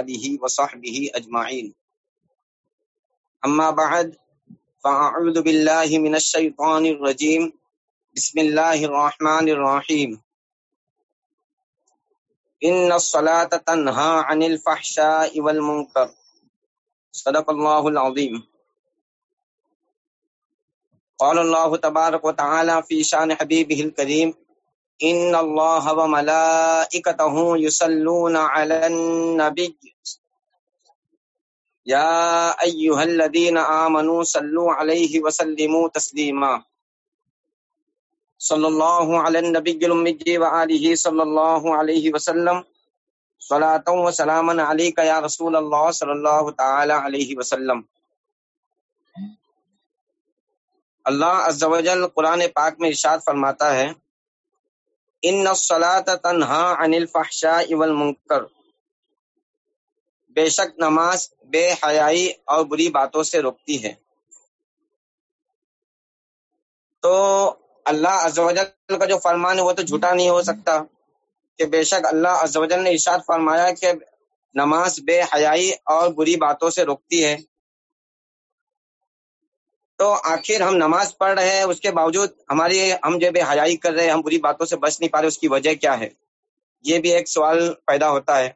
آله وصحبه أجمعين. أما بعد، فأعوذ بالله من الشيطان الرجيم. بسم الله الرحمن الرحيم. إن الصلاة تنهى عن الفحشاء والمنكر. صدق الله العظيم. قال الله تبارك وتعالى في شان حبيبه الكريم ان اللہ و ملائکتہ یصلون علی النبی یا ایہا الذین آمنوا صلو علیہ وسلموا تسلیما صلی اللہ علی النبی الامجی و آلہ صلی اللہ علیہ وسلم. صلاة و سلاما علیکہ یا رسول اللہ صلی اللہ تعالی علیہ وسلم. اللہ عز و جل قرآن پاک میں ارشاد فرماتا ہے ان تنہا عن الفحشاء والمنکر بے شک نماز بے حیائی اور بری باتوں سے روکتی ہے۔ تو اللہ عزوجل کا جو فرمان ہے وہ تو جھوٹا نہیں ہو سکتا کہ بے شک اللہ عزوجل نے ارشاد فرمایا کہ نماز بے حیائی اور بری باتوں سے روکتی ہے۔ تو آخر ہم نماز پڑھ رہے ہیں، اس کے باوجود ہماری، ہم جو بے حیائی کر رہے ہیں، ہم بری باتوں سے بچ نہیں پا رہے، اس کی وجہ کیا ہے؟ یہ بھی ایک سوال پیدا ہوتا ہے۔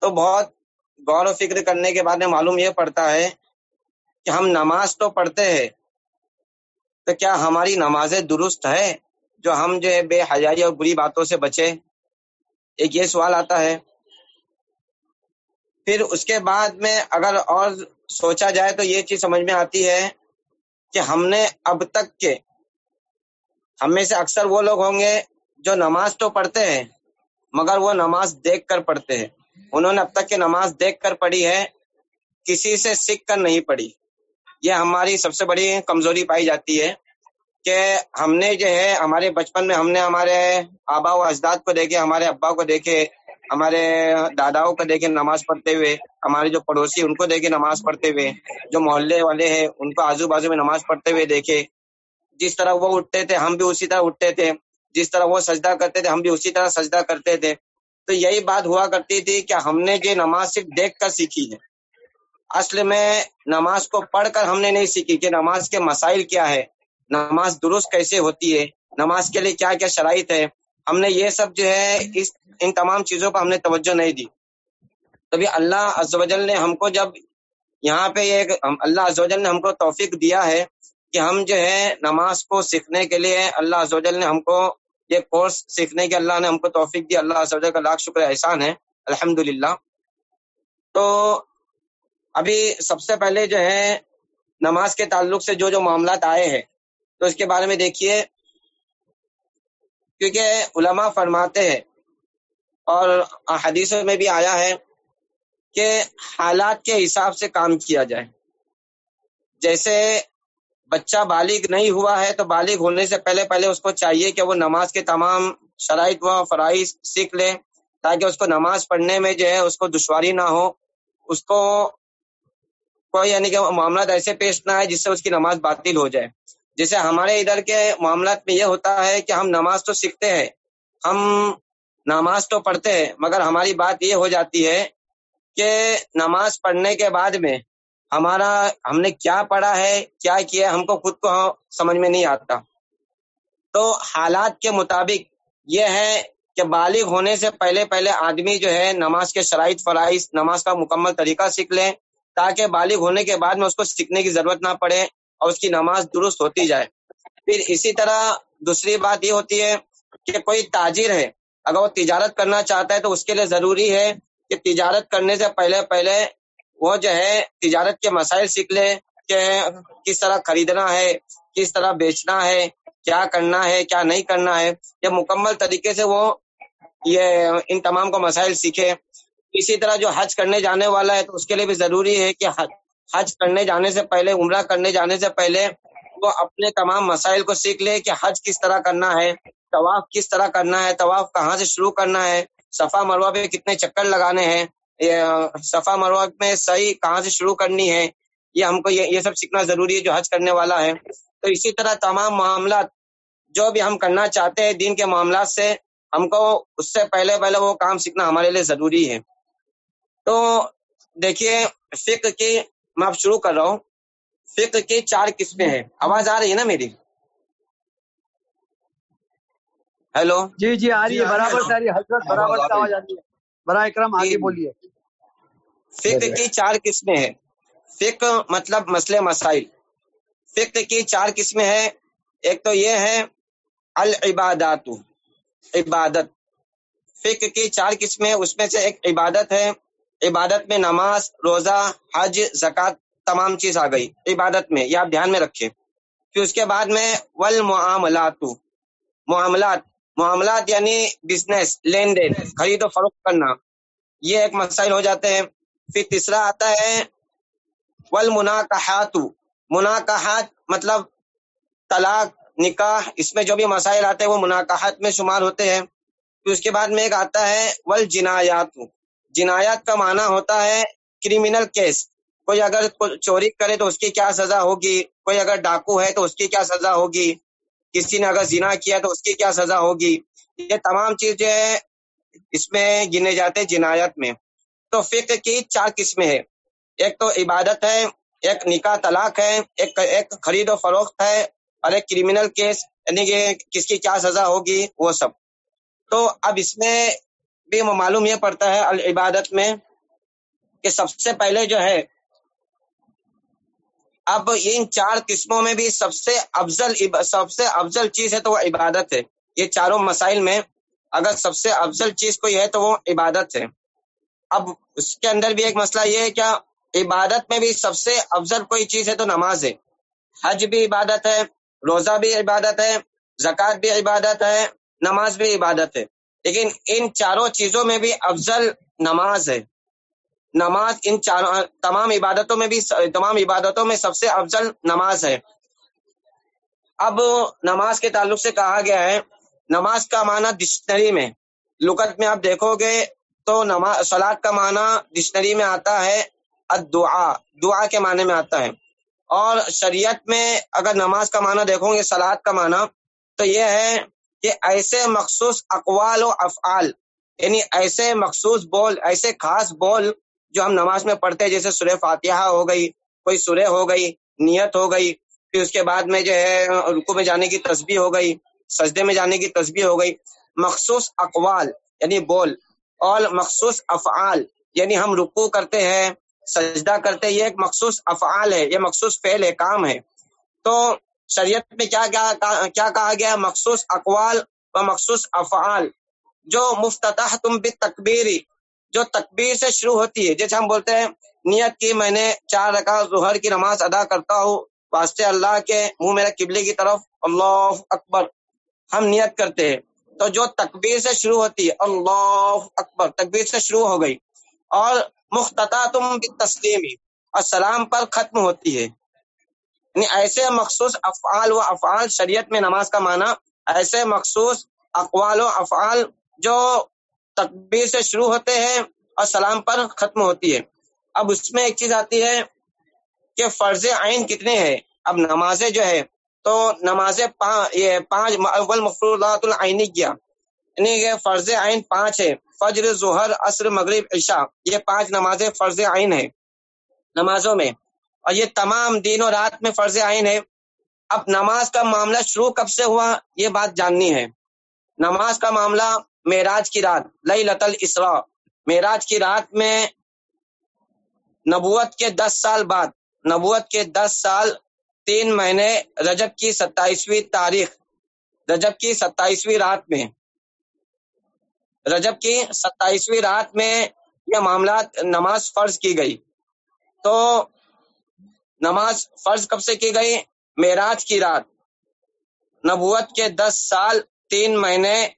تو بہت غور و فکر کرنے کے بعد میں معلوم یہ پڑتا ہے کہ ہم نماز تو پڑھتے ہیں، تو کیا ہماری نمازیں درست ہے جو ہم جو ہے بے حیائی اور بری باتوں سے بچے؟ ایک یہ سوال آتا ہے پھر اس کے بعد میں اگر اور سوچا جائے تو یہ چیز سمجھ میں آتی ہے کہ ہم نے اب تک کے ہم میں سے اکثر وہ لوگ ہوں گے جو نماز تو پڑھتے ہیں، مگر وہ نماز دیکھ کر پڑھتے ہیں۔ انہوں نے اب تک کے نماز دیکھ کر پڑھی ہے، کسی سے سیکھ کر نہیں پڑھی۔ یہ ہماری سب سے بڑی کمزوری پائی جاتی ہے کہ ہم نے جو ہے، ہمارے بچپن میں ہم نے ہمارے آبا و اجداد کو دیکھے، ہمارے ابا کو دیکھے ہمارے داداؤں کو دیکھے نماز پڑھتے ہوئے، ہمارے جو پڑوسی، ان کو دیکھے نماز پڑھتے ہوئے، جو محلے والے ہیں، ان کو آزو بازو میں نماز پڑھتے ہوئے دیکھے۔ جس طرح وہ اٹھتے تھے، ہم بھی اسی طرح اٹھتے تھے۔ جس طرح وہ سجدہ کرتے تھے، ہم بھی اسی طرح سجدہ کرتے تھے۔ تو یہی بات ہوا کرتی تھی کہ ہم نے یہ نماز صرف دیکھ کر سیکھی ہے۔ اصل میں نماز کو پڑھ کر ہم نے نہیں سیکھی کہ نماز کے مسائل کیا ہے، نماز درست کیسے ہوتی ہے، نماز کے لیے کیا کیا شرائط ہے۔ ہم نے یہ سب جو ہے اس ان تمام چیزوں پر ہم نے توجہ نہیں دی۔ تبھی اللہ ازوجل نے ہم کو جب یہاں پہ ایک اللہ ازوجل نے ہم کو توفیق دیا ہے کہ ہم جو ہے نماز کو سیکھنے کے لیے اللہ ازوجل نے ہم کو یہ کورس سیکھنے کے اللہ نے ہم کو توفیق دیا اللہ ازوجل کا لاکھ شکر احسان ہے۔ الحمد تو ابھی سب سے پہلے جو ہے نماز کے تعلق سے جو جو معاملات آئے ہیں، تو اس کے بارے میں دیکھیے۔ کیونکہ علماء فرماتے ہیں اور حدیثوں میں بھی آیا ہے کہ حالات کے حساب سے کام کیا جائے۔ جیسے بچہ بالغ نہیں ہوا ہے تو بالغ ہونے سے پہلے پہلے اس کو چاہیے کہ وہ نماز کے تمام شرائط و فرائض سیکھ لے تاکہ اس کو نماز پڑھنے میں جو ہے اس کو دشواری نہ ہو۔ اس کو کوئی یعنی کہ معاملات ایسے پیش نہ آئے جس سے اس کی نماز باطل ہو جائے۔ جیسے ہمارے ادھر کے معاملات میں یہ ہوتا ہے کہ ہم نماز تو سیکھتے ہیں، ہم نماز تو پڑھتے ہیں، مگر ہماری بات یہ ہو جاتی ہے کہ نماز پڑھنے کے بعد میں ہمارا، ہم نے کیا پڑھا ہے، کیا کیا ہم کو خود کو ہاں سمجھ میں نہیں آتا۔ تو حالات کے مطابق یہ ہے کہ بالغ ہونے سے پہلے پہلے آدمی جو ہے نماز کے شرائط فرائض، نماز کا مکمل طریقہ سیکھ لیں، تاکہ بالغ ہونے کے بعد میں اس کو سیکھنے کی ضرورت نہ پڑے اور اس کی نماز درست ہوتی جائے۔ پھر اسی طرح دوسری بات یہ ہوتی ہے کہ کوئی تاجر ہے اگر وہ تجارت کرنا چاہتا ہے تو اس کے لیے ضروری ہے کہ تجارت کرنے سے پہلے پہلے وہ جو ہے تجارت کے مسائل سیکھ لے کہ کس طرح خریدنا ہے، کس طرح بیچنا ہے، کیا کرنا ہے، کیا نہیں کرنا ہے۔ یہ مکمل طریقے سے وہ یہ ان تمام کو مسائل سیکھے۔ اسی طرح جو حج کرنے جانے والا ہے تو اس کے لیے بھی ضروری ہے کہ حج کرنے جانے سے پہلے، عمرہ کرنے جانے سے پہلے وہ اپنے تمام مسائل کو سیکھ لے کہ حج کس طرح کرنا ہے۔ طواف کس طرح کرنا ہے، طواف کہاں سے شروع کرنا ہے، صفا مروا پہ کتنے چکر لگانے ہیں صفا مروا میں صحیح کہاں سے شروع کرنی ہے، یہ ہم کو یہ سب سیکھنا ضروری ہے جو حج کرنے والا ہے۔ تو اسی طرح تمام معاملات جو بھی ہم کرنا چاہتے ہیں دین کے معاملات سے، ہم کو اس سے پہلے پہلے وہ کام سیکھنا ہمارے لیے ضروری ہے۔ تو دیکھیے فکر کی میں اب شروع کر رہا ہوں۔ فکر کی چار قسمیں ہیں۔ آواز آ رہی ہے نا میری؟ ہیلو؟ جی جی آ رہی ہے برابر سے آ رہی ہے حضرت برابر سے آواز آ رہی ہے۔ برائے اکرم آگے بولیے۔ فکر کی چار قسمیں ہیں۔ فکر مطلب مسئلے مسائل۔ فکر کی چار قسمیں ہیں۔ ایک تو یہ ہے العبادات۔ عبادت۔ فکر کی چار قسمیں اس میں سے ایک عبادت ہے۔ عبادت میں نماز روزہ حج زکات تمام چیز آ گئی۔ عبادت میں یہ آپ دھیان میں رکھیں۔ پھر اس کے بعد میں ول معاملات معاملات۔ معاملات یعنی بزنس لین دین، خرید و فروخت کرنا، یہ ایک مسائل ہو جاتے ہیں۔ پھر تیسرا آتا ہے ول مناقحات مطلب طلاق، نکاح، اس میں جو بھی مسائل آتے ہیں، وہ مناقحات میں شمار ہوتے ہیں۔ پھر اس کے بعد میں ایک آتا ہے ول جنایات جنایات کا معنی ہوتا ہے کریمنل کیس کوئی اگر چوری کرے تو اس کی کیا سزا ہوگی؟ کوئی اگر ڈاکو ہے تو اس کی کیا سزا ہوگی؟ کسی نے اگر زنا کیا تو اس کی کیا سزا ہوگی؟ یہ تمام چیز اس میں گنے جاتے جنایت میں۔ تو فکر کی چار قسمیں ہیں۔ ایک تو عبادت ہے، ایک نکاح طلاق ہے، ایک ایک خرید و فروخت ہے اور ایک کریمنل کیس یعنی کہ کس کی کیا سزا ہوگی، وہ سب۔ تو اب اس میں بھی معلوم یہ پڑتا ہے العبادت میں کہ سب سے پہلے جو ہے اب ان چار قسموں میں بھی سب سے افضل سب سے افضل چیز ہے تو وہ عبادت ہے۔ یہ چاروں مسائل میں اگر سب سے افضل چیز کوئی ہے تو وہ عبادت ہے۔ اب اس کے اندر بھی ایک مسئلہ یہ ہے، کیا عبادت میں بھی سب سے افضل کوئی چیز ہے تو نماز ہے۔ حج بھی عبادت ہے، روزہ بھی عبادت ہے، زکوٰۃ بھی عبادت ہے، نماز بھی عبادت ہے۔ لیکن ان چاروں چیزوں میں بھی افضل نماز ہے۔ نماز ان چاروں تمام عبادتوں میں بھی تمام عبادتوں میں سب سے افضل نماز ہے۔ اب نماز کے تعلق سے کہا گیا ہے، نماز کا معنی ڈکشنری میں۔ لغت میں آپ دیکھو گے تو نماز سلاد کا معنی ڈکشنری میں آتا ہے دعا دعا کے معنی میں آتا ہے۔ اور شریعت میں اگر نماز کا معنی دیکھو گے سلاد کا معنی، تو یہ ہے کہ ایسے مخصوص اقوال و افعال یعنی ایسے مخصوص بول، ایسے خاص بول جو ہم نماز میں پڑھتے ہیں، جیسے سورہ فاتحہ ہو گئی، کوئی سورہ ہو گئی، نیت ہو گئی، پھر اس کے بعد میں جو ہے رکو میں جانے کی تسبیح ہو گئی، سجدے میں جانے کی تسبیح ہو گئی۔ مخصوص اقوال یعنی بول، اور مخصوص افعال یعنی ہم رکو کرتے ہیں، سجدہ کرتے ہیں، یہ ایک مخصوص افعال ہے، یہ مخصوص فعل ہے، کام ہے۔ تو شریعت میں کیا کیا کہا گیا؟ مخصوص اقوال و مخصوص افعال۔ جو مفتتح تم بتکبیری جو تکبیر سے شروع ہوتی ہے۔ جیسے ہم بولتے ہیں، نیت کی میں نے چار رکا ظہر کی نماز ادا کرتا ہوں، واسطے اللہ کے منہ میرے قبلے کی طرف اللہ اکبر ہم نیت کرتے ہیں۔ تو جو تکبیر سے شروع ہوتی ہے، اللہ اکبر، تکبیر سے شروع ہو گئی۔ اور مختتا تم تسلیمی اور سلام پر ختم ہوتی ہے۔ یعنی ایسے مخصوص افعال و افعال شریعت میں نماز کا معنی، ایسے مخصوص اقوال و افعال جو تکبیر سے شروع ہوتے ہیں اور سلام پر ختم ہوتی ہے۔ اب اس میں ایک چیز آتی ہے کہ فرض عین کتنے ہیں۔ اب نمازیں جو ہے تو نمازیں پانچ اول مفروضات العینی کیا یعنی کہ فرض عین پانچ ہے فجر، ظہر، عصر، مغرب، عشاء۔ یہ پانچ نمازیں فرض عین ہے نمازوں میں۔ اور یہ تمام دن و رات میں فرض عین ہے اب نماز کا معاملہ شروع کب سے ہوا، یہ بات جاننی ہے۔ نماز کا معاملہ معراج کی رات لئی لطل اسرا معراج کی رات میں نبوت کے دس سال بعد، نبوت کے دس سال تین مہینے رجب کی ستائیسویں تاریخ، رجب کی ستائیسویں رات میں۔ رجب کی ستائیسویں رات میں یہ معاملات نماز فرض کی گئی۔ تو نماز فرض کب سے کی گئی؟ معراج کی رات۔ نبوت کے دس سال تین مہینے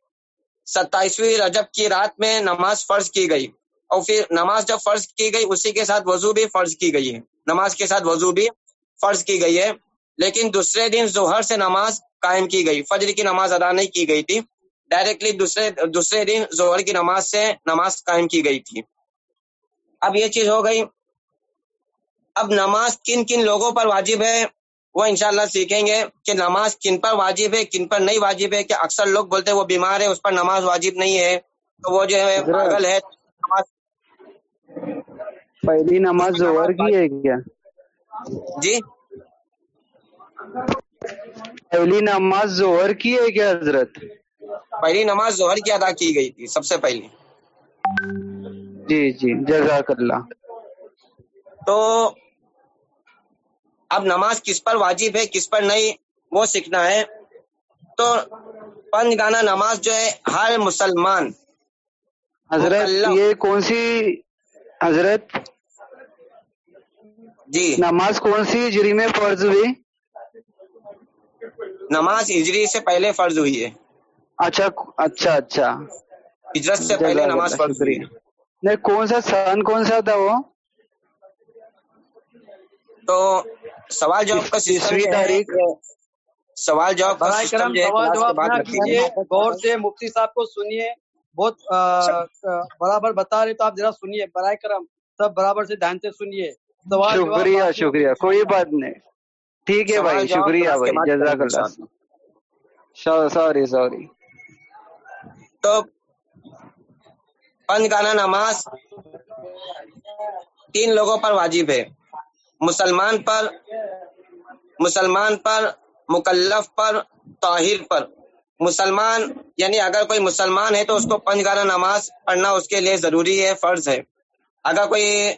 ستائیسویں رجب کی رات میں نماز فرض کی گئی اور پھر نماز جب فرض کی گئی، اسی کے ساتھ وضو بھی فرض کی گئی ہے۔ نماز کے ساتھ وضو بھی فرض کی گئی ہے۔ لیکن دوسرے دن ظہر سے نماز قائم کی گئی۔ فجر کی نماز ادا نہیں کی گئی تھی۔ ڈائریکٹلی دوسرے دوسرے دن ظہر کی نماز سے نماز قائم کی گئی تھی۔ اب یہ چیز ہو گئی۔ اب نماز کن کن لوگوں پر واجب ہے؟ وہ انشاءاللہ سیکھیں گے کہ نماز کن پر واجب ہے کن پر نہیں واجب ہے کہ اکثر لوگ بولتے ہیں وہ بیمار ہے اس پر نماز واجب نہیں ہے۔ تو وہ جو ہے پاگل ہے۔ نماز پہلی نماز زہر کی ہے کیا؟ جی؟ پہلی نماز زہر کی ہے کیا حضرت؟ پہلی نماز ظہر کی ادا کی گئی تھی سب سے پہلی۔ جی جی جزاک اللہ۔ تو اب نماز کس پر واجب ہے کس پر نہیں وہ سیکھنا ہے۔ تو پنج گانا نماز جو ہے ہر مسلمان حضرت۔ یہ کون سی حضرت؟ جی۔ نماز کون سی ہجری میں فرض ہوئی؟ نماز ہجری سے پہلے فرض ہوئی ہے۔ اچھا اچھا اچھا۔ ہجرت سے پہلے نماز فرض ہوئی۔ نہیں کون سا سن کون سا تھا وہ؟ تو سوال جواب کا ہے تاریخ؟ سوال جواب کا برائے سسٹم کرم جو ہے سوال جواب نہ کیجیے غور سے مفتی صاحب کو سنیے۔ بہت برابر بتا رہے تو آپ ذرا سنیے۔ برائے کرم سب برابر سے دھیان سے سنیے۔ سوال شکریہ شکریہ۔ کوئی بات نہیں۔ ٹھیک ہے بھائی شکریہ بھائی۔ جزاک اللہ۔ Sorry sorry. تو پنج گانا نماز تین لوگوں پر واجب ہے۔ مسلمان پر مسلمان پر، مکلف پر، طاہر پر۔ مسلمان یعنی اگر کوئی مسلمان ہے تو اس کو پنج گانا نماز پڑھنا اس کے لیے ضروری ہے، فرض ہے۔ اگر کوئی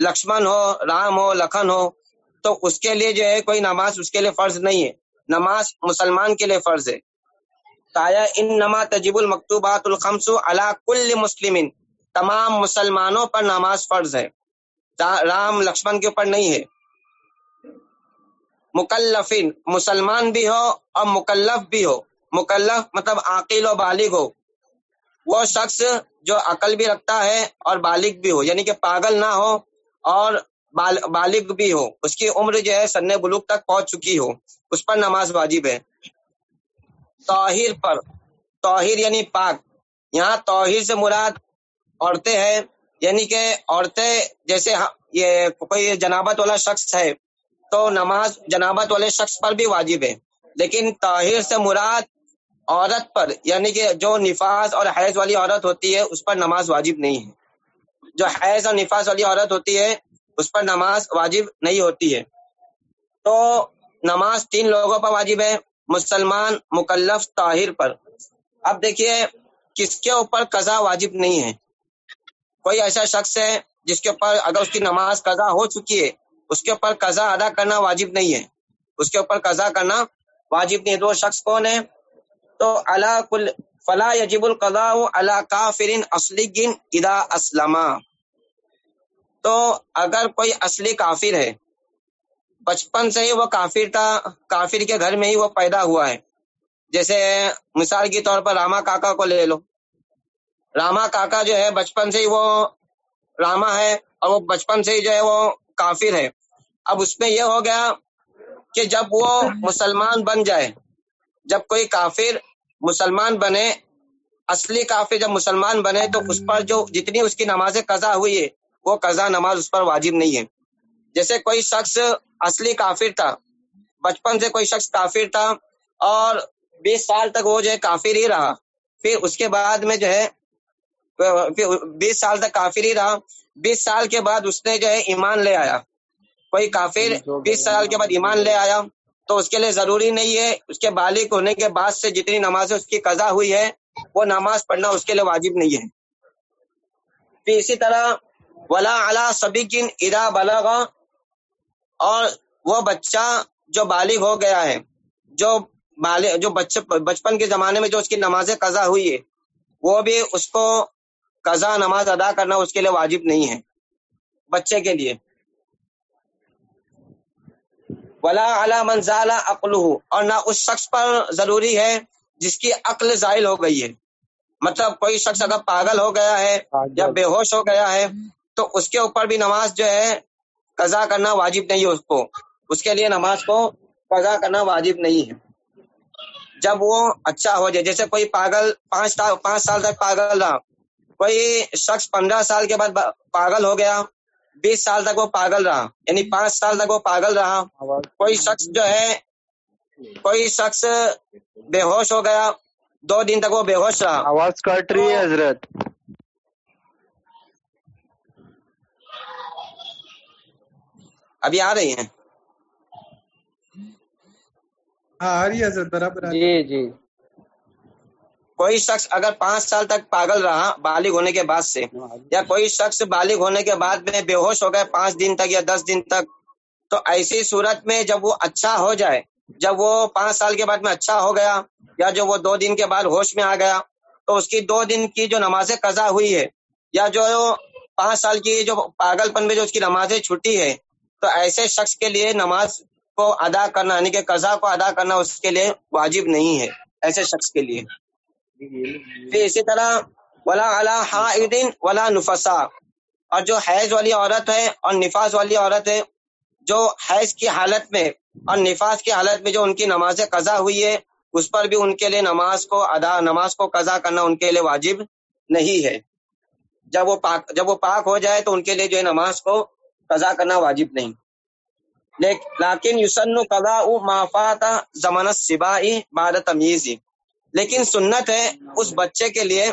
لکشمن ہو، رام ہو، لکھن ہو، تو اس کے لیے جو ہے کوئی نماز اس کے لیے فرض نہیں ہے۔ نماز مسلمان کے لیے فرض ہے۔ تایا ان نما تجیب المکتوبات الخمس علی کل مسلم تمام مسلمانوں پر نماز فرض ہے۔ رام لکشمن کے اوپر نہیں ہے۔ مکلفین، مسلمان بھی ہو اور مکلف بھی ہو۔ مکلف مطلب عاقل و بالغ ہو۔ وہ شخص جو عقل بھی رکھتا ہے اور بالغ بھی ہو یعنی کہ پاگل نہ ہو اور بالغ بھی ہو۔ اس کی عمر جو ہے سن بلوغ تک پہنچ چکی ہو۔ اس پر نماز واجب ہے۔ توحیر پر توحیر یعنی پاک۔ یہاں توحیر سے مراد عورتیں ہیں۔ یعنی کہ عورتیں، جیسے ہاں، یہ کوئی جنابت والا شخص ہے تو نماز جنابت والے شخص پر بھی واجب ہے۔ لیکن طاہر سے مراد عورت پر یعنی کہ جو نفاذ اور حیض والی عورت ہوتی ہے، اس پر نماز واجب نہیں ہے۔ جو حیض اور نفاذ والی عورت ہوتی ہے، اس پر نماز واجب نہیں ہوتی ہے۔ تو نماز تین لوگوں پر واجب ہے، مسلمان، مکلف، طاہر پر۔ اب دیکھیے، کس کے اوپر قضا واجب نہیں ہے؟ کوئی ایسا شخص ہے جس کے اوپر اگر اس کی نماز قضا ہو چکی ہے، اس کے اوپر قضا ادا کرنا واجب نہیں ہے۔ اس کے اوپر قضا کرنا واجب نہیں ہے۔ تو وہ شخص کون ہے؟ تو اللہ کل فلا یجب القضاء علی کافر اصلی گن ادا اسلما تو اگر کوئی اصلی کافر ہے، بچپن سے ہی وہ کافر تھا، کافر کے گھر میں ہی وہ پیدا ہوا ہے۔ جیسے مثال کے طور پر راما کاکا کو لے لو۔ راما کاکا جو ہے بچپن سے ہی وہ راما ہے اور وہ بچپن سے ہی جو ہے وہ کافر ہے۔ اب اس میں یہ ہو گیا کہ جب وہ مسلمان بن جائے، جب کوئی کافر مسلمان بنے، اصلی کافر جب مسلمان بنے تو اس پر جو جتنی اس کی نماز قضا ہوئی ہے، وہ قضا نماز اس پر واجب نہیں ہے۔ جیسے کوئی شخص اصلی کافر تھا، بچپن سے کوئی شخص کافر تھا اور بیس سال تک وہ جو ہے کافر ہی رہا، پھر اس کے بعد میں جو ہے بیس سال تک کافر ہی رہا۔ بیس سال کے بعد اس نے جو ہے ایمان لے آیا۔ کوئی کافر بیس سال کے بعد ایمان لے آیا تو اس کے لیے ضروری نہیں ہے۔ اس کے بالغ ہونے کے بعد سے جتنی نمازیں اس کی قضا ہوئی ہے وہ نماز پڑھنا اس کے لیے واجب نہیں ہے۔ پھر اسی طرح ولا علا سبیکن ادا بلغا اور وہ بچہ جو بالغ ہو گیا ہے جو بالغ جو بچے بچپن کے زمانے میں جو اس کی نماز قضا ہوئی ہے وہ بھی اس کو قضا نماز ادا کرنا اس کے لیے واجب نہیں ہے بچے کے لیے۔ ولا علی من زال عقلہ اور نہ اس شخص پر ضروری ہے جس کی عقل زائل ہو گئی ہے۔ مطلب کوئی شخص اگر پاگل ہو گیا ہے یا بے ہوش ہو گیا ہے تو اس کے اوپر بھی نماز جو ہے قضا کرنا واجب نہیں ہے اس کو۔ اس کے لیے نماز کو قضا کرنا واجب نہیں ہے۔ جب وہ اچھا ہو جائے جیسے کوئی پاگل پانچ سال پانچ سال تک پاگل رہا کوئی شخص پندرہ سال کے بعد پاگل ہو گیا بیس سال تک وہ پاگل رہا یعنی پانچ سال تک وہ پاگل رہا۔ کوئی شخص جو ہے کوئی شخص بے ہوش ہو گیا دو دن تک وہ بے ہوش رہا۔ آواز کٹ رہی ہے حضرت۔ ابھی آ رہی ہیں۔ ہاں آ رہی ہے حضرت برابر جی جی۔ کوئی شخص اگر پانچ سال تک پاگل رہا بالغ ہونے کے بعد سے، یا کوئی شخص بالغ ہونے کے بعد میں بے ہوش ہو گئے پانچ دن تک یا دس دن تک، تو ایسی صورت میں جب وہ اچھا ہو جائے، جب وہ پانچ سال کے بعد میں اچھا ہو گیا، یا جو وہ دو دن کے بعد ہوش میں آ گیا، تو اس کی دو دن کی جو نمازیں قضا ہوئی ہے، یا جو پانچ سال کی جو پاگل پن میں جو اس کی نمازیں چھٹی ہے، تو ایسے شخص کے لیے نماز کو ادا کرنا یعنی کہ قضا کو ادا کرنا اس کے لیے واجب نہیں ہے، ایسے شخص کے لیے۔ پھر اسی طرح ولا علا حائدین ولا نفسا۔ اور جو حیض والی عورت ہے اور نفاذ والی عورت ہے، جو حیض کی حالت میں اور نفاذ کی حالت میں جو ان کی نماز قضا ہوئی ہے، اس پر بھی ان کے لیے نماز کو ادا، نماز کو قضا کرنا ان کے لیے واجب نہیں ہے۔ جب وہ پاک، جب وہ پاک ہو جائے تو ان کے لیے جو ہے نماز کو قضا کرنا واجب نہیں۔ لیکن یوسن قضا مافات زمانت سباہی بعد تمیزی۔ لیکن سنت ہے اس بچے کے لیے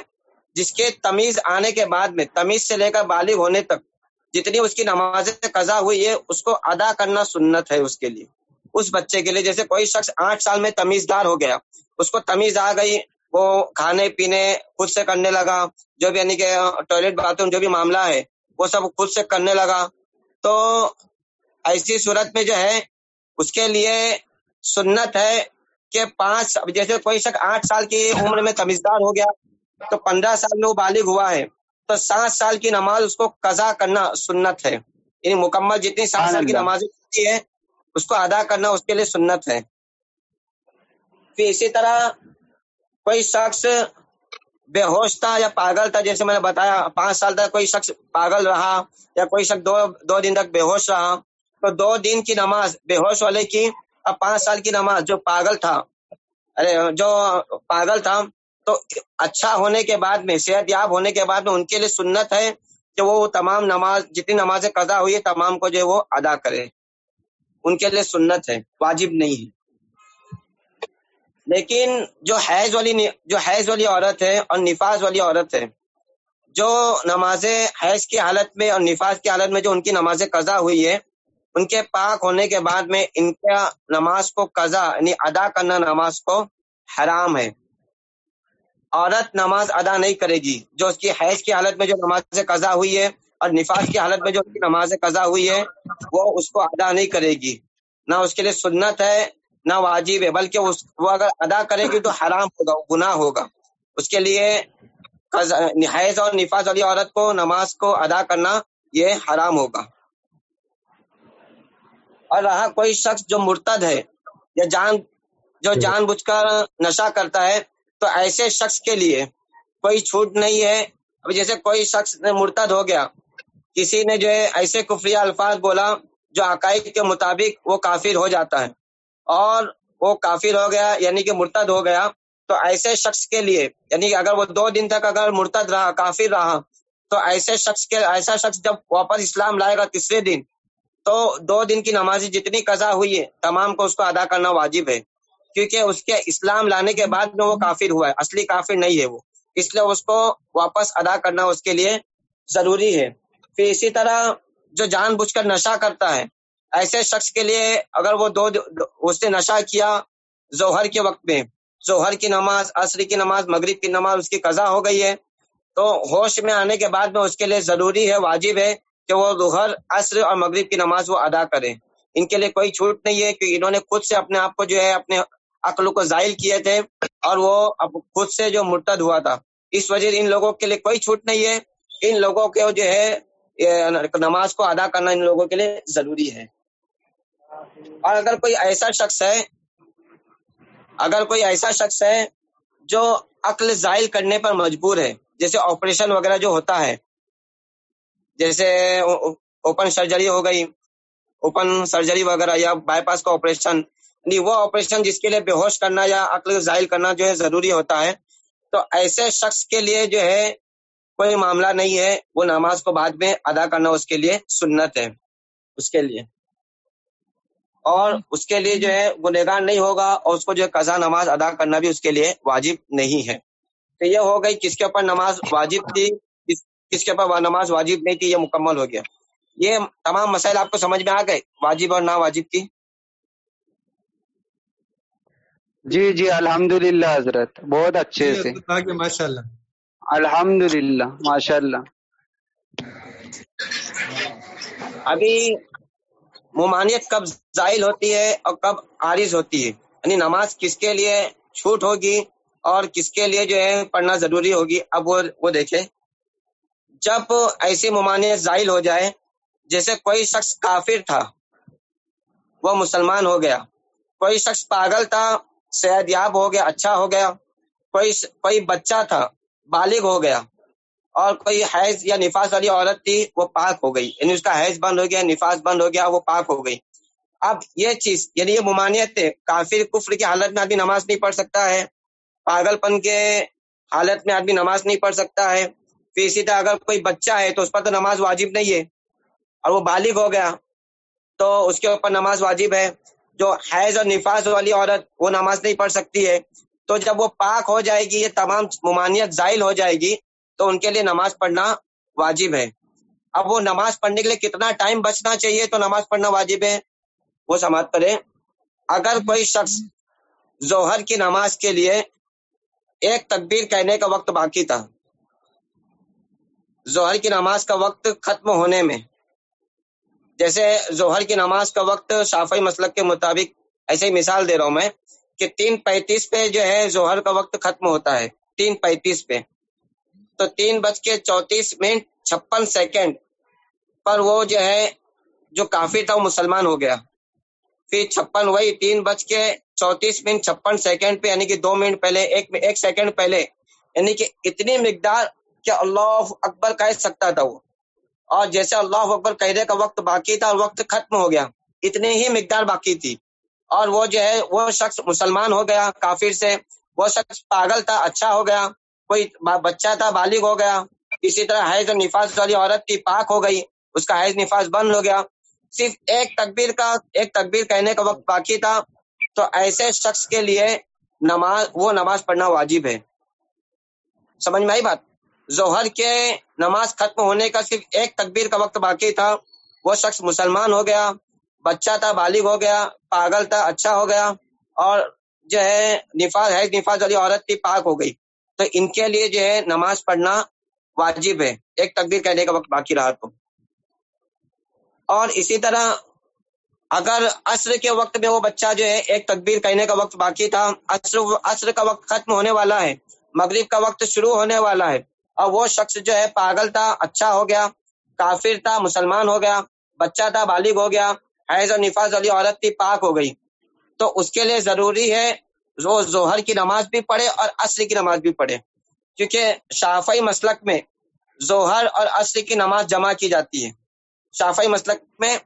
جس کے تمیز آنے کے بعد میں، تمیز سے لے کر بالغ ہونے تک، جتنی اس کی نماز قضا ہوئی ہے، اس کو ادا کرنا سنت ہے اس کے لیے۔ اس بچے کے لیے جیسے کوئی شخص آٹھ سال میں تمیز دار ہو گیا، اس کو تمیز آ گئی، وہ کھانے پینے خود سے کرنے لگا، جو بھی یعنی کہ ٹوائلٹ باتھ روم، جو بھی معاملہ ہے، وہ سب خود سے کرنے لگا۔ تو ایسی صورت میں جو ہے، اس کے لیے سنت ہے کہ پانچ جیسے کوئی شخص آٹھ سال کی عمر میں تمیزدار ہو گیا تو پندرہ سال میں وہ بالغ ہوا ہے۔ تو سات سال کی نماز اس کو قضا کرنا سنت ہے۔ یعنی مکمل جتنی سات سال کی نماز ہوتی ہے اس کو ادا کرنا اس کے لیے سنت ہے۔ پھر اسی طرح کوئی شخص بے ہوش تھا یا پاگل تھا جیسے میں نے بتایا پانچ سال تک کوئی شخص پاگل رہا یا کوئی شخص دو دو دن تک بے ہوش رہا تو دو دن کی نماز بے ہوش والے کی اب پانچ سال کی نماز، جو پاگل تھا، ارے، جو پاگل تھا، تو اچھا ہونے کے بعد میں، صحت یاب ہونے کے بعد میں ان کے لیے سنت ہے کہ وہ تمام نماز، جتنی نمازیں قضا ہوئی ہے تمام کو جو ہے وہ ادا کرے۔ ان کے لیے سنت ہے، واجب نہیں ہے۔ لیکن جو حیض والی جو حیض والی عورت ہے اور نفاذ والی عورت ہے، جو نمازیں حیض کی حالت میں اور نفاذ کی حالت میں جو ان کی نمازیں قضا ہوئی ہے ان کے پاک ہونے کے بعد میں ان کا نماز کو قضا یعنی ادا کرنا نماز کو حرام ہے۔ عورت نماز ادا نہیں کرے گی، جو اس کی حیض کی حالت میں جو نماز قضا ہوئی ہے اور نفاذ کی حالت میں جو اس کی نماز قضا ہوئی ہے، وہ اس کو ادا نہیں کرے گی۔ نہ اس کے لیے سنت ہے، نہ واجب ہے، بلکہ اس، وہ اگر ادا کرے گی تو حرام ہوگا گناہ ہوگا۔ اس کے لیے حیض اور نفاذ والی عورت کو نماز کو ادا کرنا یہ حرام ہوگا۔ اور رہا کوئی شخص جو مرتد ہے یا جان جو جان بوجھ کر نشہ کرتا ہے تو ایسے شخص کے لیے کوئی چھوٹ نہیں ہے۔ اب جیسے کوئی شخص مرتد ہو گیا کسی نے جو ہے ایسے کفری الفاظ بولا جو عقائد کے مطابق وہ کافر ہو جاتا ہے۔ اور وہ کافر ہو گیا یعنی کہ مرتد ہو گیا تو ایسے شخص کے لیے یعنی کہ اگر وہ دو دن تک اگر مرتد رہا کافر رہا تو ایسے شخص کے ایسا شخص جب واپس اسلام لائے گا تیسرے دن تو دو دن کی نمازی جتنی قضا ہوئی ہے، تمام کو اس کو ادا کرنا واجب ہے۔ کیونکہ اس کے اسلام لانے کے بعد میں وہ کافر ہوا ہے، اصلی کافر نہیں ہے وہ۔ اس لیے اس کو واپس ادا کرنا اس کے لیے ضروری ہے۔ پھر اسی طرح جو جان بوجھ کر نشہ کرتا ہے، ایسے شخص کے لیے اگر وہ دو اس نے نشہ کیا ظہر کے وقت میں، ظہر کی نماز، عصر کی نماز، مغرب کی نماز، اس کی قضا ہو گئی ہے، تو ہوش میں آنے کے بعد میں اس کے لیے ضروری ہے، واجب ہے کہ وہ ظہر، عصر اور مغرب کی نماز وہ ادا کریں۔ ان کے لیے کوئی چھوٹ نہیں ہے کہ انہوں نے خود سے اپنے آپ کو جو ہے، اپنے عقل کو ظاہر کیے تھے اور وہ خود سے جو مرتد ہوا تھا۔ اس وجہ سے ان لوگوں کے لیے کوئی چھوٹ نہیں ہے۔ ان لوگوں کے جو ہے نماز کو ادا کرنا ان لوگوں کے لیے ضروری ہے۔ اور اگر کوئی ایسا شخص ہے، اگر کوئی ایسا شخص ہے جو عقل ظاہر کرنے پر مجبور ہے، جیسے آپریشن وغیرہ جو ہوتا ہے جیسے اوپن سرجری ہو گئی اوپن سرجری وغیرہ یا بائی پاس کا آپریشن یعنی وہ آپریشن جس کے لیے بے ہوش کرنا یا عقل ظاہر کرنا جو ہے ضروری ہوتا ہے۔ تو ایسے شخص کے لیے جو ہے کوئی معاملہ نہیں ہے، وہ نماز کو بعد میں ادا کرنا اس کے لیے سنت ہے، اس کے لیے۔ اور اس کے لیے جو ہے گنہگار نہیں ہوگا اور اس کو جو ہے قضا نماز ادا کرنا بھی اس کے لیے واجب نہیں ہے۔ تو یہ ہو گئی کس کے اوپر نماز واجب تھی؟ کس کے اوپر نماز واجب نہیں تھی یہ مکمل ہو گیا۔ یہ تمام مسائل آپ کو سمجھ میں آ گئے واجب اور نا واجب کی؟ جی جی الحمد للہ حضرت بہت اچھے جی سے۔ ماشاء اللہ الحمد للہ ماشاء اللہ ابھی ممانعت کب زائل ہوتی ہے اور کب عارض ہوتی ہے؟ یعنی نماز کس کے لیے چھوٹ ہوگی اور کس کے لیے جو ہے پڑھنا ضروری ہوگی؟ اب وہ وہ دیکھیں۔ جب ایسی ممانعت زائل ہو جائے، جیسے کوئی شخص کافر تھا، وہ مسلمان ہو گیا۔ کوئی شخص پاگل تھا صحت یاب ہو گیا اچھا ہو گیا۔ کوئی کوئی بچہ تھا، بالغ ہو گیا۔ اور کوئی حیض یا نفاس والی عورت تھی، وہ پاک ہو گئی۔ یعنی اس کا حیض بند ہو گیا، نفاس بند ہو گیا، وہ پاک ہو گئی۔ اب یہ چیز یعنی یہ ممانعت ہے کافر کفر کی حالت میں آدمی نماز نہیں پڑھ سکتا ہے۔ پاگل پن کے حالت میں آدمی نماز نہیں پڑھ سکتا ہے۔ پھر اسی طرح اگر کوئی بچہ ہے تو اس پر تو نماز واجب نہیں ہے، اور وہ بالغ ہو گیا تو اس کے اوپر نماز واجب ہے۔ جو حیض اور نفاس والی عورت وہ نماز نہیں پڑھ سکتی ہے۔ تو جب وہ پاک ہو جائے گی، یہ تمام ممانعت زائل ہو جائے گی، تو ان کے لیے نماز پڑھنا واجب ہے۔ اب وہ نماز پڑھنے کے لیے کتنا ٹائم بچنا چاہیے تو نماز پڑھنا واجب ہے۔ وہ سماعت کرے اگر کوئی شخص ظہر کی نماز کے لیے ایک تکبیر کہنے کا وقت باقی تھا ظہر کی نماز کا وقت ختم ہونے میں۔ جیسے ظہر کی نماز کا وقت شافی مسلک کے مطابق ایسے ہی مثال دے رہا ہوں میں کہ تین پینتیس پہ جو ہے ظہر کا وقت ختم ہوتا ہے۔ تین پینتیس پہ۔ تو تین بج کے چونتیس منٹ چھپن سیکنڈ پر وہ جو ہے جو کافی تھا وہ مسلمان ہو گیا۔ پھر چھپن وہی تین بج کے چونتیس منٹ چھپن سیکنڈ پہ یعنی کہ دو منٹ پہلے، ایک ایک سیکنڈ پہلے یعنی کہ اتنی مقدار کہ اللہ اکبر کہہ سکتا تھا وہ۔ اور جیسے اللہ اکبر کہنے کا وقت باقی تھا اور وقت ختم ہو گیا۔ اتنی ہی مقدار باقی تھی۔ اور وہ جو ہے، وہ شخص مسلمان ہو گیا، کافر سے۔ وہ شخص پاگل تھا اچھا ہو گیا۔ کوئی بچہ تھا، بالغ ہو گیا۔ اسی طرح حیض اور نفاذ والی عورت کی پاک ہو گئی۔ اس کا حیض نفاذ بند ہو گیا۔ صرف ایک تکبیر کا، ایک تکبیر کہنے کا وقت باقی تھا۔ تو ایسے شخص کے لیے نماز، وہ نماز پڑھنا واجب ہے۔ سمجھ میں آئی بات؟ ظہر کے نماز ختم ہونے کا صرف ایک تکبیر کا وقت باقی تھا۔ وہ شخص مسلمان ہو گیا، بچہ تھا، بالغ ہو گیا، پاگل تھا اچھا ہو گیا اور جو ہے نفاذ ہے نفاذ والی عورت تھی پاک ہو گئی۔ تو ان کے لیے جو ہے نماز پڑھنا واجب ہے۔ ایک تکبیر کہنے کا وقت باقی رہا تو۔ اور اسی طرح اگر عصر کے وقت میں وہ بچہ جو ہے ایک تکبیر کہنے کا وقت باقی تھا، عصر عصر کا وقت ختم ہونے والا ہے، مغرب کا وقت شروع ہونے والا ہے۔ اور وہ شخص جو ہے پاگل تھا اچھا ہو گیا، کافر تھا، مسلمان ہو گیا، بچہ تھا، بالغ ہو گیا، حیض اور نفاذ والی عورت تھی، پاک ہو گئی۔ تو اس کے لیے ضروری ہے وہ ظہر کی نماز بھی پڑھے اور عصر کی نماز بھی پڑھے۔ کیونکہ شافعی مسلک میں ظہر اور عصر کی نماز جمع کی جاتی ہے۔ شافعی مسلک میں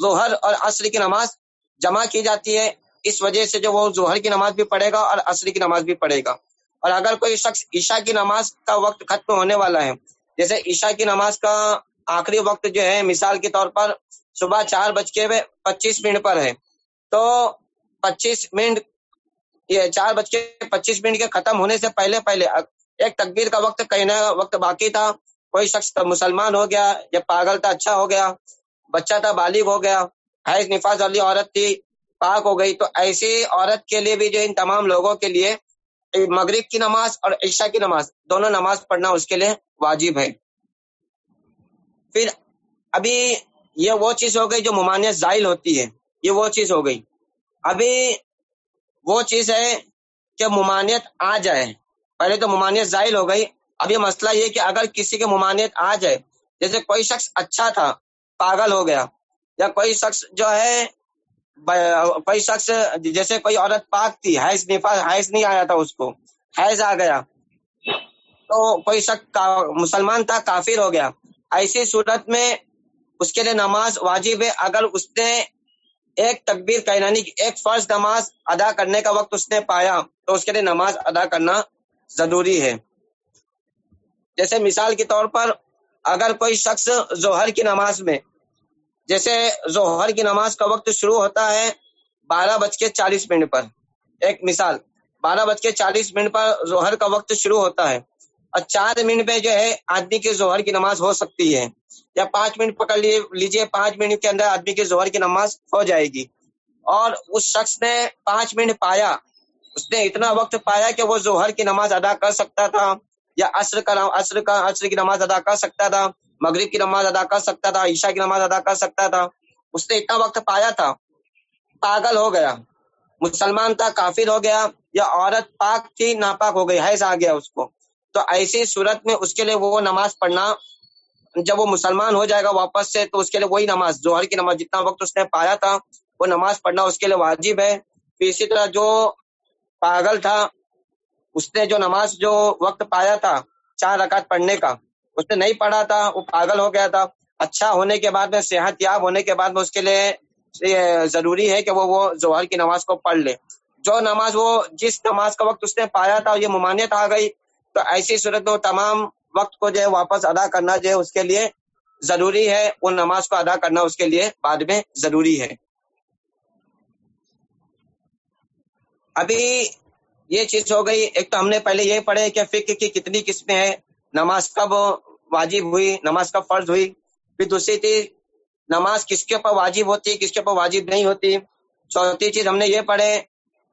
ظہر اور عصر کی نماز جمع کی جاتی ہے۔ اس وجہ سے جو وہ ظہر کی نماز بھی پڑھے گا اور عصر کی نماز بھی پڑھے گا۔ اور اگر کوئی شخص عشاء کی نماز کا وقت ختم ہونے والا ہے، جیسے عشاء کی نماز کا آخری وقت جو ہے، مثال کے طور پر صبح چار بج کے پچیس منٹ پر ہے، تو پچیس منٹ یہ چار بج کے پچیس منٹ کے ختم ہونے سے پہلے پہلے ایک تکبیر کا وقت کہنا وقت باقی تھا، کوئی شخص مسلمان ہو گیا، یا پاگل تھا اچھا ہو گیا، بچہ تھا، بالغ ہو گیا، حیض نفاذ والی عورت تھی، پاک ہو گئی، تو ایسی عورت کے لیے بھی جو ان تمام لوگوں کے لیے مغرب کی نماز اور عشاء کی نماز، دونوں نماز پڑھنا اس کے لیے واجب ہے۔ پھر ابھی یہ وہ چیز ہو گئی جو ممانعت زائل ہوتی ہے، یہ وہ چیز ہو گئی۔ ابھی وہ چیز ہے کہ ممانعت آ جائے۔ پہلے تو ممانعت زائل ہو گئی۔ اب یہ مسئلہ یہ کہ اگر کسی کے ممانعت آ جائے، جیسے کوئی شخص اچھا تھا، پاگل ہو گیا، یا کوئی شخص جو ہے کوئی شخص جیسے کوئی عورت پاک تھی، حیض نفاذ حیض نہیں آیا تھا اس کو، حیض آ گیا۔ تو کوئی شخص مسلمان تھا، کافر ہو گیا۔ ایسی صورت میں اس کے لیے نماز واجب ہے۔ اگر اس نے ایک تکبیر کہنا یعنی ایک فرض نماز ادا کرنے کا وقت اس نے پایا، تو اس کے لیے نماز ادا کرنا ضروری ہے۔ جیسے مثال کے طور پر اگر کوئی شخص ظہر کی نماز میں جیسے ظہر کی نماز کا وقت شروع ہوتا ہے بارہ بج کے چالیس منٹ پر۔ ایک مثال، بارہ بج کے چالیس منٹ پر ظہر کا وقت شروع ہوتا ہے۔ اور چار منٹ میں جو ہے آدمی کی ظہر کی نماز ہو سکتی ہے۔ یا پانچ منٹ پکڑ لیے لیجیے پانچ منٹ کے اندر آدمی کی ظہر کی نماز ہو جائے گی۔ اور اس شخص نے پانچ منٹ پایا، اس نے اتنا وقت پایا کہ وہ ظہر کی نماز ادا کر سکتا تھا، یا عصر کا عصر کا، عصر کی نماز ادا کر سکتا تھا۔ مغرب کی نماز ادا کر سکتا تھا، عشاء کی نماز ادا کر سکتا تھا۔ اس نے اتنا وقت پایا تھا۔ پاگل ہو گیا۔ مسلمان تھا، کافر ہو گیا یا عورت پاک تھی، ناپاک ہو گئی، حیض آ گیا اس کو۔ تو ایسی صورت میں اس کے لیے وہ نماز پڑھنا، جب وہ مسلمان ہو جائے گا واپس سے، تو اس کے لیے وہی نماز، ظہر کی نماز، جتنا وقت اس نے پایا تھا، وہ نماز پڑھنا اس کے لیے واجب ہے۔ اسی طرح جو پاگل تھا، اس نے جو نماز، جو وقت پایا تھا، چار رکعت پڑھنے کا اس نے نہیں پڑھا تھا، وہ پاگل ہو گیا تھا۔ اچھا ہونے کے بعد میں، صحت یاب ہونے کے بعد میں اس کے لیے ضروری ہے کہ وہ وہ ظہر کی نماز کو پڑھ لے۔ جو نماز وہ، جس نماز کا وقت اس نے پایا تھا، یہ ممانعت آ گئی۔ تو ایسی صورت میں وہ تمام وقت کو جو ہے واپس ادا کرنا جو ہے اس کے لیے ضروری ہے۔ وہ نماز کو ادا کرنا اس کے لیے بعد میں ضروری ہے۔ ابھی یہ چیز ہو گئی۔ ایک تو ہم نے پہلے یہ پڑھے کہ فکر کی کتنی قسمیں ہیں۔ نماز کب واجب ہوئی نماز کب فرض ہوئی۔ پھر دوسری چیز نماز کس کے اوپر واجب ہوتی کس کے اوپر واجب نہیں ہوتی۔ چوتھی چیز ہم نے یہ پڑھے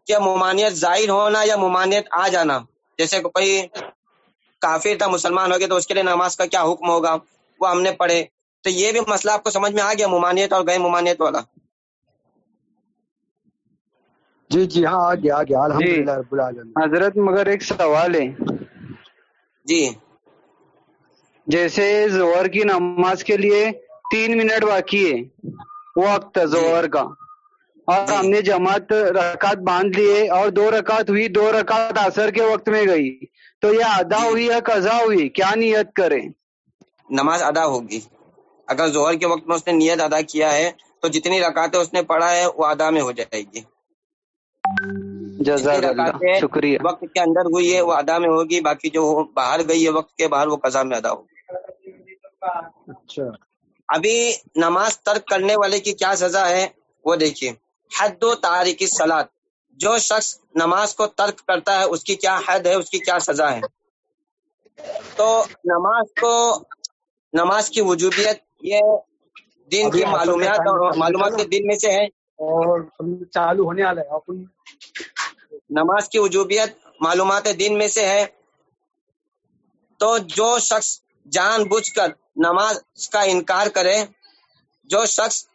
کہ ممانعت ظاہر ہونا یا ممانعت آ جانا۔ جیسے کوئی کافر تھا مسلمان ہو گیا تو اس کے لیے نماز کا کیا حکم ہوگا؟ وہ ہم نے پڑھے۔ تو یہ بھی مسئلہ آپ کو سمجھ میں آ گیا ممانعت اور گئے ممانعت والا۔ جی جی ہاں آ گیا آ گیا۔ الحمد للہ حضرت مگر ایک سوال ہے۔ جی۔ جیسے زہر کی نماز کے لیے تین منٹ باقی ہے وقت زہر کا۔ اور ہم نے جماعت رکعت باندھ لیے اور دو رکعت ہوئی دو رکعت اثر کے وقت میں گئی۔ تو یہ ادا ہوئی یا قضا ہوئی کیا نیت کرے نماز ادا ہوگی۔ اگر زہر کے وقت میں اس نے نیت ادا کیا ہے تو جتنی رکعتیں اس نے پڑھا ہے وہ ادا میں ہو جائے گی۔ شکریہ۔ وقت کے اندر ہوئی ہے وہ ادا میں ہوگی باقی جو باہر گئی ہے وقت کے باہر وہ قضا میں ادا ہوگی۔ اچھا۔ ابھی نماز ترک کرنے والے کی کیا سزا ہے؟ وہ دیکھیے۔ حد و تاریخی سلاد جو شخص نماز کو ترک کرتا ہے اس کی کیا حد ہے؟ اس کی کیا سزا ہے؟ تو نماز کو نماز کی وجوبیت یہ دین کی معلومات اور معلومات کے دن میں سے ہے۔ اور چالو ہونے والا ہے۔ نماز کی وجوبیت معلومات دن میں سے ہے۔ تو جو شخص جان بوجھ کر نماز کا انکار کرے جو شخص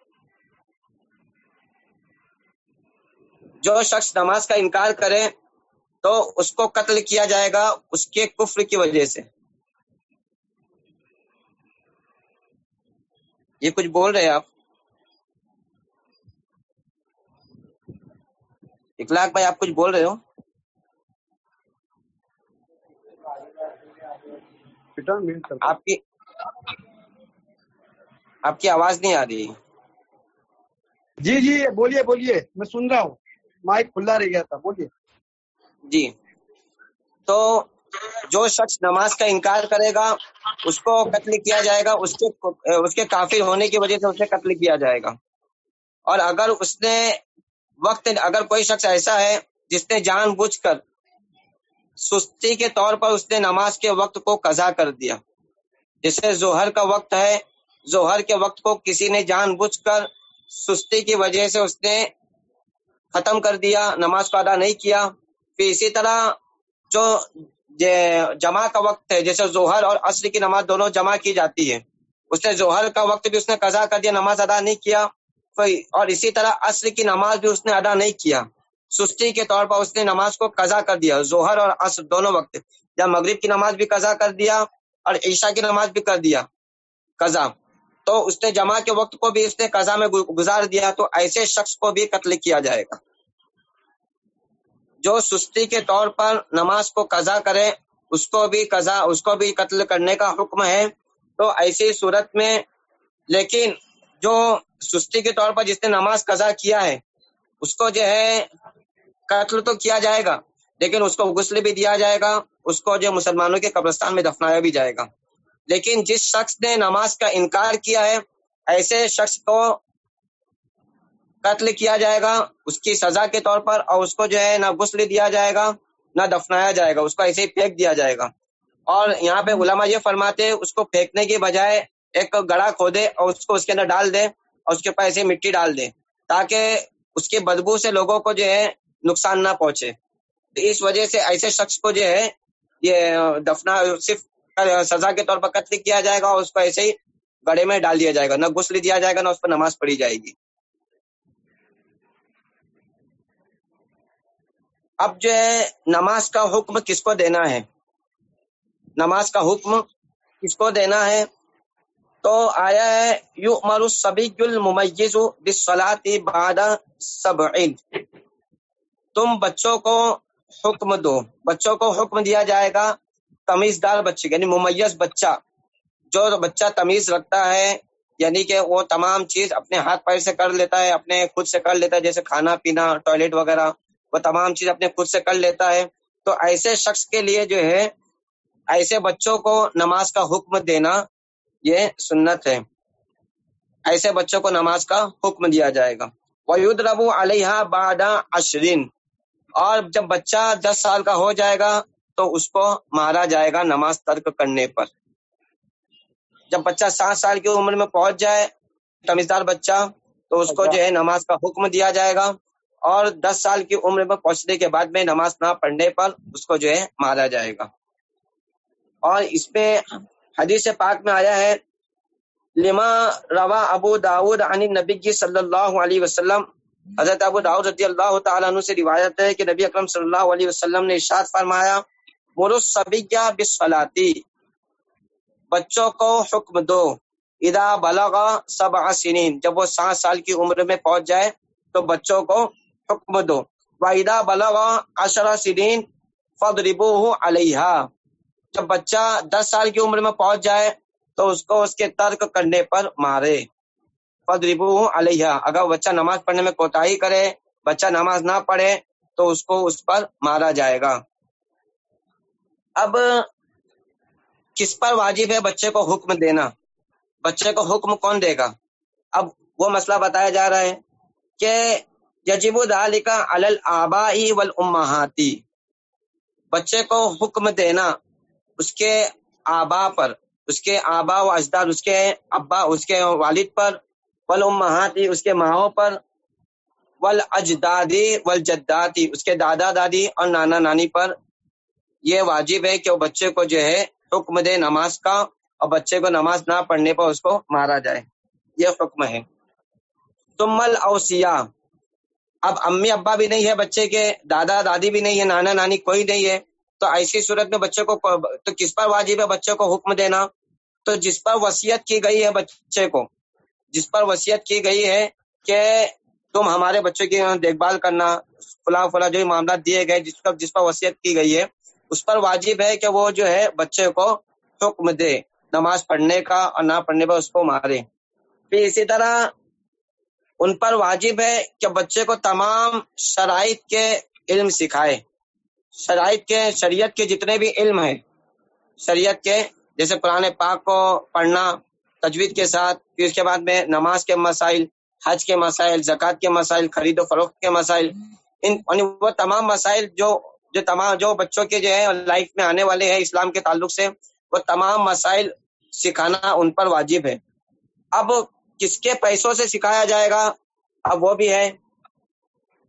جو شخص نماز کا انکار کرے تو اس کو قتل کیا جائے گا اس کے کفر کی وجہ سے۔ یہ کچھ بول رہے آپ؟ اخلاق بھائی آپ کچھ بول رہے ہو؟ آپ کی آپ کی آواز نہیں آ رہی۔ جی جی بولیے بولیے میں سن رہا ہوں۔ مائک کھلا رہ گیا تھا بولیے۔ جی۔ تو جو شخص نماز کا انکار کرے گا اس کو قتل کیا جائے گا اس کے اس کے کافر ہونے کی وجہ سے اسے قتل کیا جائے گا۔ اور اگر اس نے وقت اگر کوئی شخص ایسا ہے جس نے جان بوجھ کر سستی کے طور پر اس نے نماز کے وقت کو قضا کر دیا جسے ظہر کا وقت ہے ظہر کے وقت کو کسی نے جان بوجھ کر سستی کی وجہ سے اس نے ختم کر دیا، نماز کو ادا نہیں کیا۔ پھر اسی طرح جو جمع کا وقت ہے، جیسے ظہر اور عصر کی نماز دونوں جمع کی جاتی ہے۔ اس نے ظہر کا وقت بھی اس نے قضا کر دیا، نماز ادا نہیں کیا۔ اور اسی طرح عصر کی نماز بھی اس نے ادا نہیں کیا۔ سستی کے طور پر اس نے نماز کو قضا کر دیا ظہر اور عصر دونوں وقت۔ یا مغرب کی نماز بھی قضا کر دیا اور عشاء کی نماز بھی کر دیا، قضا۔ تو اس نے جمع کے وقت کو بھی اس نے قضا میں گزار دیا تو ایسے شخص کو بھی قتل کیا جائے گا۔ جو سستی کے طور پر نماز کو قضا کرے، اس کو بھی قضا، اس کو بھی قتل کرنے کا حکم ہے۔ تو ایسی صورت میں، لیکن جو سستی کے طور پر جس نے نماز قضا کیا ہے، اس کو جو ہے قتل تو کیا جائے گا۔ لیکن اس کو غسل بھی دیا جائے گا، اس کو جو مسلمانوں کے قبرستان میں دفنایا بھی جائے گا۔ لیکن جس شخص نے نماز کا انکار کیا ہے، ایسے شخص کو قتل کیا جائے گا، اس کی سزا کے طور پر، اور اس کو جو ہے نہ غسل دیا جائے گا، نہ دفنایا جائے گا، اس کو ایسے ہی پھینک دیا جائے گا۔ اور یہاں پہ علماء یہ فرماتے اس کو پھینکنے کی بجائے ایک گڑا کھودے اور اس کو اس کے اندر ڈال دے اور اس کے اوپر ایسے مٹی ڈال دے، تاکہ اس کی بدبو سے لوگوں کو جو ہے نقصان نہ پہنچے۔ اس وجہ سے ایسے شخص کو جو ہے، یہ دفنا صرف سزا کے طور پر قتل کیا جائے گا اور اس کو ایسے ہی گڑے میں ڈال دیا جائے گا، نہ غسل دیا جائے گا، نہ اس پر نماز پڑھی جائے گی۔ اب جو ہے، نماز کا حکم کس کو دینا ہے؟ نماز کا حکم کس کو دینا ہے؟ تو آیا ہے یو مر سبی الممیز بعد سبعین۔ تم بچوں کو حکم دو۔ بچوں کو حکم دیا جائے گا تمیز دار بچے یعنی ممیز بچہ۔ جو بچہ تمیز رکھتا ہے یعنی کہ وہ تمام چیز اپنے ہاتھ پیر سے کر لیتا ہے، اپنے خود سے کر لیتا ہے، جیسے کھانا پینا ٹوائلٹ وغیرہ، وہ تمام چیز اپنے خود سے کر لیتا ہے۔ تو ایسے شخص کے لیے جو ہے، ایسے بچوں کو نماز کا حکم دینا یہ سنت ہے۔ ایسے بچوں کو نماز کا حکم دیا جائے گا۔ وید ربو علیہ بادا اشرین اور جب بچہ دس سال کا ہو جائے گا تو اس کو مارا جائے گا نماز ترک کرنے پر۔ جب بچہ سات سال کی عمر میں پہنچ جائے تمیزدار بچہ تو اس کو جو ہے نماز کا حکم دیا جائے گا اور دس سال کی عمر میں پہنچنے کے بعد میں نماز نہ پڑھنے پر اس کو جو ہے مارا جائے گا۔ اور اس میں حدیث پاک میں آیا ہے لما روا ابو داود عن نبی صلی اللہ علیہ وسلم حضرت ابو داود رضی اللہ تعالیٰ عنہ سے روایت ہے کہ نبی اکرم صلی اللہ علیہ وسلم نے ارشاد فرمایا مرس بسلاتی بچوں کو حکم دو ادا بلغا سب سنین، جب وہ سات سال کی عمر میں پہنچ جائے تو بچوں کو حکم دو۔ واحدہ بلغا اشرا سنین فد ربو علیہ جب بچہ دس سال کی عمر میں پہنچ جائے تو اس کو اس کے ترک کرنے پر مارے۔ فدربو علیہ اگر بچہ نماز پڑھنے میں کوتا کرے، بچہ نماز نہ پڑھے، تو اس کو اس پر مارا جائے گا۔ اب، کس پر واجب ہے بچے کو حکم دینا؟ بچے کو حکم کون دے گا؟ اب وہ مسئلہ بتایا جا رہا ہے کہ یجب کا الآبائی والامہاتی۔ بچے کو حکم دینا اس کے آبا پر، اس کے آبا و اجداد، اس کے ابا، اس کے والد پر والامہاتی، اس کے ماہوں پر والاجدادی والجداتی، اس کے دادا دادی اور نانا نانی پر یہ واجب ہے کہ وہ بچے کو جو ہے حکم دے نماز کا اور بچے کو نماز نہ پڑھنے پر اس کو مارا جائے۔ یہ حکم ہے۔ تم مل اب امی ابا بھی نہیں ہے بچے کے، دادا دادی بھی نہیں ہے، نانا نانی کوئی نہیں ہے۔ تو ایسی صورت میں بچے کو تو کس پر واجب ہے بچے کو حکم دینا؟ تو جس پر وسیعت کی گئی ہے بچے کو۔ جس پر وسیعت کی گئی ہے کہ تم ہمارے بچے کی دیکھ بھال کرنا، فلاں فلاں جو معاملات دیے گئے، جس پر جس پر وسیعت کی گئی ہے، اس پر واجب ہے کہ وہ جو ہے بچے کو حکم دے، نماز پڑھنے کا اور نہ پڑھنے پر اس کو مارے۔ پھر اسی طرح ان پر واجب ہے کہ بچے کو تمام شرائط کے علم سکھائے۔ شرائط کے، شریعت کے جتنے بھی علم ہیں، شریعت کے، جیسے قرآن پاک کو پڑھنا تجوید کے ساتھ، پھر اس کے بعد میں نماز کے مسائل، حج کے مسائل، زکوٰۃ کے مسائل، خرید و فروخت کے مسائل، ان یعنی وہ تمام مسائل جو جو تمام، جو بچوں کے جو ہے لائف میں آنے والے ہیں اسلام کے تعلق سے، وہ تمام مسائل سکھانا ان پر واجب ہے۔ اب کس کے پیسوں سے سکھایا جائے گا؟ اب وہ بھی ہے۔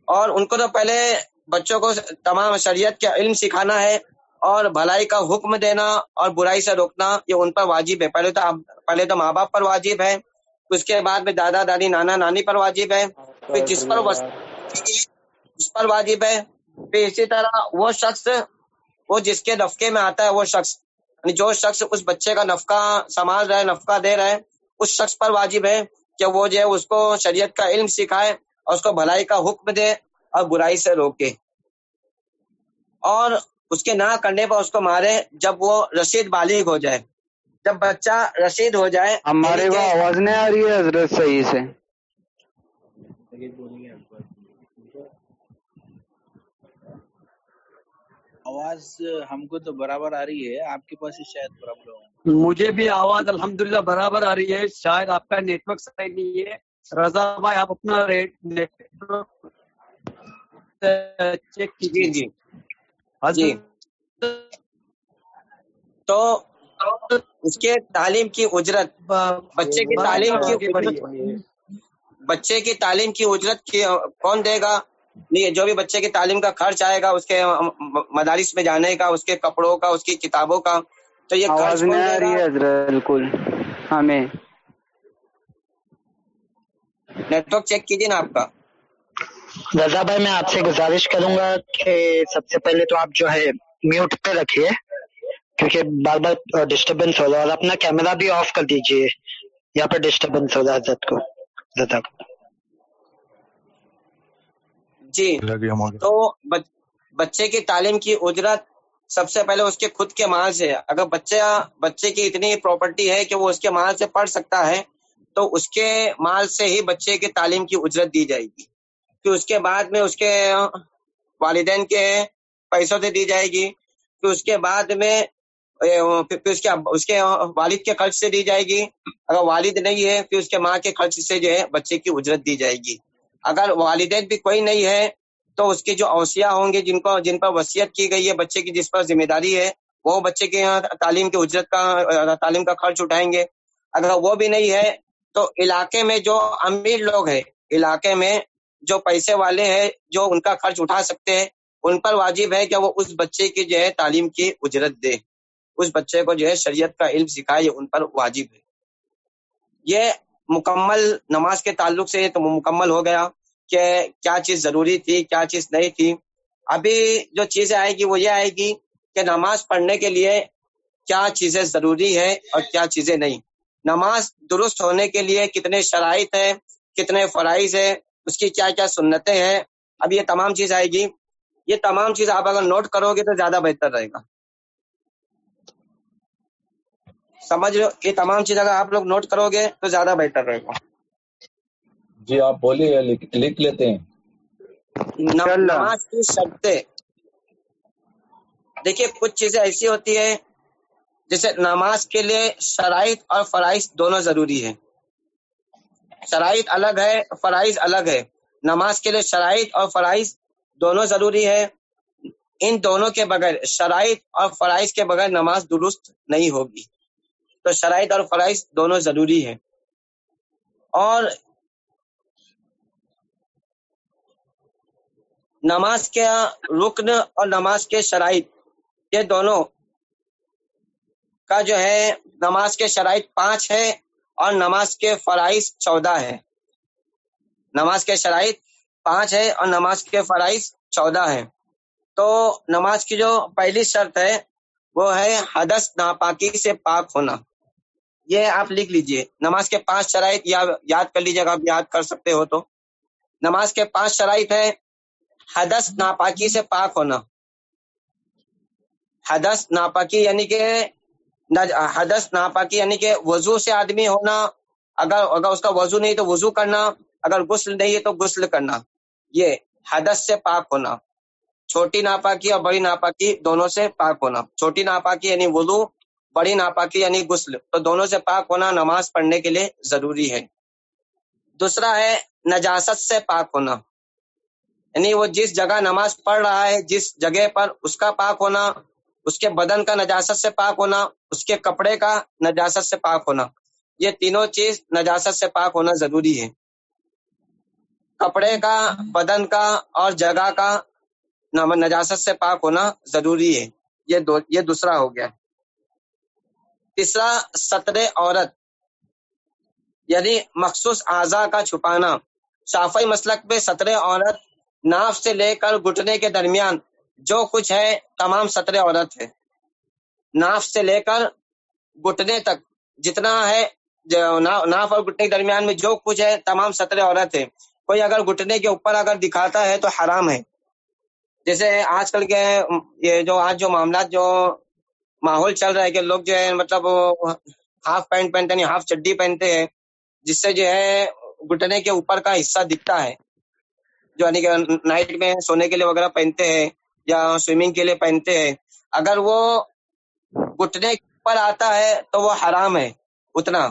اور ان کو تو پہلے بچوں کو تمام شریعت کا علم سکھانا ہے اور بھلائی کا حکم دینا اور برائی سے روکنا، یہ ان پر واجب ہے۔ پہلے تو پہلے تو ماں باپ پر واجب ہے، اس کے بعد میں دادا دادی، نانا نانی پر واجب ہے، پھر جس پر اس پر واجب ہے، پھر اسی طرح وہ شخص، وہ جس کے نفقے میں آتا ہے، وہ شخص یعنی جو شخص اس بچے کا نفقہ سنبھال رہا ہے، نفقہ دے رہا ہے، اس شخص پر واجب ہے کہ وہ جو ہے، اس کو شریعت کا علم سکھائے اور اس کو بھلائی کا حکم دے اور برائی سے روکے۔ اور اس کے نہ کرنے پر اس کو مارے جب وہ رشید بالغ ہو جائے۔ جب بچہ رشید ہو جائے ہمارے یعنی وہ آواز نہیں آ رہی ہے حضرت صحیح سے۔ آواز ہم کو تو برابر آ رہی ہے آپ کے پاس شاید پرابلم مجھے بھی آواز الحمدللہ برابر آ رہی ہے شاید آپ کا نیٹ ورک صحیح نہیں ہے۔ رضا بھائی آپ اپنا نیٹ چیک جی کیجیے جی جی۔ تو اس کے تعلیم کی اجرت بچے کی تعلیم کی بچے کی تعلیم کی اجرت کون دے گا؟ نہیں جو بھی بچے کی تعلیم کا خرچ آئے گا اس کے مدارس میں جانے کا اس کے کپڑوں کا اس کی کتابوں کا تو یہ خرچ بالکل۔ ہمیں۔ نیٹ ورک چیک کیجیے نا آپ کا۔ رضا بھائی میں آپ سے گزارش کروں گا کہ سب سے پہلے تو آپ جو ہے میوٹ پہ رکھیے۔ کیونکہ بار بار ڈسٹربنس ہو رہا ہے اور اپنا کیمرہ بھی آف کر دیجیے یہاں پہ ڈسٹربنس ہو رہا ہے حضرت کو رضا کو۔ جی تو بچ- بچے کی تعلیم کی اجرت سب سے پہلے اس کے خود کے مال سے ہے۔ اگر بچہ بچے کی اتنی پراپرٹی ہے کہ وہ اس کے مال سے پڑھ سکتا ہے تو اس کے مال سے ہی بچے کی تعلیم کی اجرت دی جائے گی۔ پھر اس کے بعد میں اس کے والدین کے پیسوں سے دی جائے گی۔ پھر اس کے بعد میں پھر اس کے اس کے والد کے خرچ سے دی جائے گی۔ اگر والد نہیں ہے، پھر اس کے ماں کے خرچ سے جو ہے بچے کی اجرت دی جائے گی۔ اگر والدین بھی کوئی نہیں ہے، تو اس کی جو اوسیاں ہوں گے، جن کو جن پر وصیت کی گئی ہے، بچے کی جس پر ذمہ داری ہے، وہ بچے کے یہاں تعلیم کی اجرت کا تعلیم کا خرچ اٹھائیں گے۔ اگر وہ بھی نہیں ہے، تو علاقے میں جو امیر لوگ ہیں، علاقے میں جو پیسے والے ہیں، جو ان کا خرچ اٹھا سکتے ہیں، ان پر واجب ہے کہ وہ اس بچے کی جو ہے تعلیم کی اجرت دے۔ اس بچے کو جو ہے شریعت کا علم سکھائے، یہ ان پر واجب ہے۔ یہ مکمل نماز کے تعلق سے یہ تو مکمل ہو گیا کہ کیا چیز ضروری تھی، کیا چیز نہیں تھی۔ ابھی جو چیزیں آئے گی وہ یہ آئے گی کہ نماز پڑھنے کے لیے کیا چیزیں ضروری ہے اور کیا چیزیں نہیں۔ نماز درست ہونے کے لیے کتنے شرائط ہیں، کتنے فرائض ہیں، اس کی کیا کیا سنتیں ہیں۔ اب یہ تمام چیز آئے گی۔ یہ تمام چیز آپ اگر نوٹ کرو گے تو زیادہ بہتر رہے گا۔ سمجھ رہے ہو؟ یہ تمام چیز اگر آپ لوگ نوٹ کرو گے تو زیادہ بہتر رہے گا۔ جی آپ بولیے لکھ لیتے ہیں۔ نماز کی شرطیں۔ دیکھیے کچھ چیزیں ایسی ہوتی ہے جیسے نماز کے لیے شرائط اور فرائض دونوں ضروری ہے شرائط الگ ہے فرائض الگ ہے۔ نماز کے لیے شرائط اور فرائض دونوں ضروری ہے ان دونوں کے بغیر شرائط اور فرائض کے بغیر نماز درست نہیں ہوگی۔ تو شرائط اور فرائض دونوں ضروری ہے اور نماز کے رکن اور نماز کے شرائط، یہ دونوں کا جو ہے، نماز کے شرائط پانچ ہے اور نماز کے فرائض چودہ ہے نماز کے شرائط پانچ ہے اور نماز کے فرائض چودہ ہے تو نماز کی جو پہلی شرط ہے، وہ ہے حدث ناپاکی سے پاک ہونا۔ یہ آپ لکھ لیجیے۔ نماز کے پانچ شرائط یا یاد کر لیجیے گا آپ یاد کر سکتے ہو تو۔ نماز کے پانچ شرائط ہے حدث ناپاکی سے پاک ہونا۔ حدث ناپاکی یعنی کہ حدث ناپاکی یعنی کہ وضو سے آدمی ہونا۔ اگر اگر اس کا وضو نہیں تو وضو کرنا، اگر غسل نہیں ہے تو غسل کرنا۔ یہ حدث سے پاک ہونا۔ چھوٹی ناپاکی اور بڑی ناپاکی دونوں سے پاک ہونا۔ چھوٹی ناپاکی یعنی وضو بڑی ناپاکی یعنی غسل، تو دونوں سے پاک ہونا نماز پڑھنے کے لیے ضروری ہے۔ دوسرا ہے نجاست سے پاک ہونا۔ یعنی وہ جس جگہ نماز پڑھ رہا ہے، جس جگہ پر اس کا پاک ہونا، اس کے بدن کا نجاست سے پاک ہونا، اس کے کپڑے کا نجاست سے پاک ہونا۔ یہ تینوں چیز نجاست سے پاک ہونا ضروری ہے۔ کپڑے کا، بدن کا اور جگہ کا نجاست سے پاک ہونا ضروری ہے۔ یہ دو، یہ دوسرا ہو گیا۔ تیسرا، سطر عورت یعنی مخصوص اعضاء کا چھپانا۔ شافی مسلک پہ سطر عورت ناف سے لے کر گھٹنے کے درمیان جو کچھ ہے، تمام سطر عورت ہے۔ ناف سے لے کر گھٹنے تک جتنا ہے ناف اور گھٹنے کے درمیان میں جو کچھ ہے، تمام سطر عورت ہے۔ کوئی اگر گھٹنے کے اوپر اگر دکھاتا ہے تو حرام ہے۔ جیسے آج کل کے یہ جو آج جو معاملات جو ماحول چل رہا ہے کہ لوگ جو ہے مطلب ہاف پینٹ پہنتے ہیں یعنی ہاف چڈی پہنتے ہیں، جس سے جو ہے گھٹنے کے اوپر کا حصہ دکھتا ہے۔ جو یعنی کہ نائٹ میں سونے کے لیے وغیرہ پہنتے ہیں یا سوئمنگ کے لیے پہنتے ہیں، اگر وہ گھٹنے کے اوپر آتا ہے تو وہ حرام ہے، اتنا۔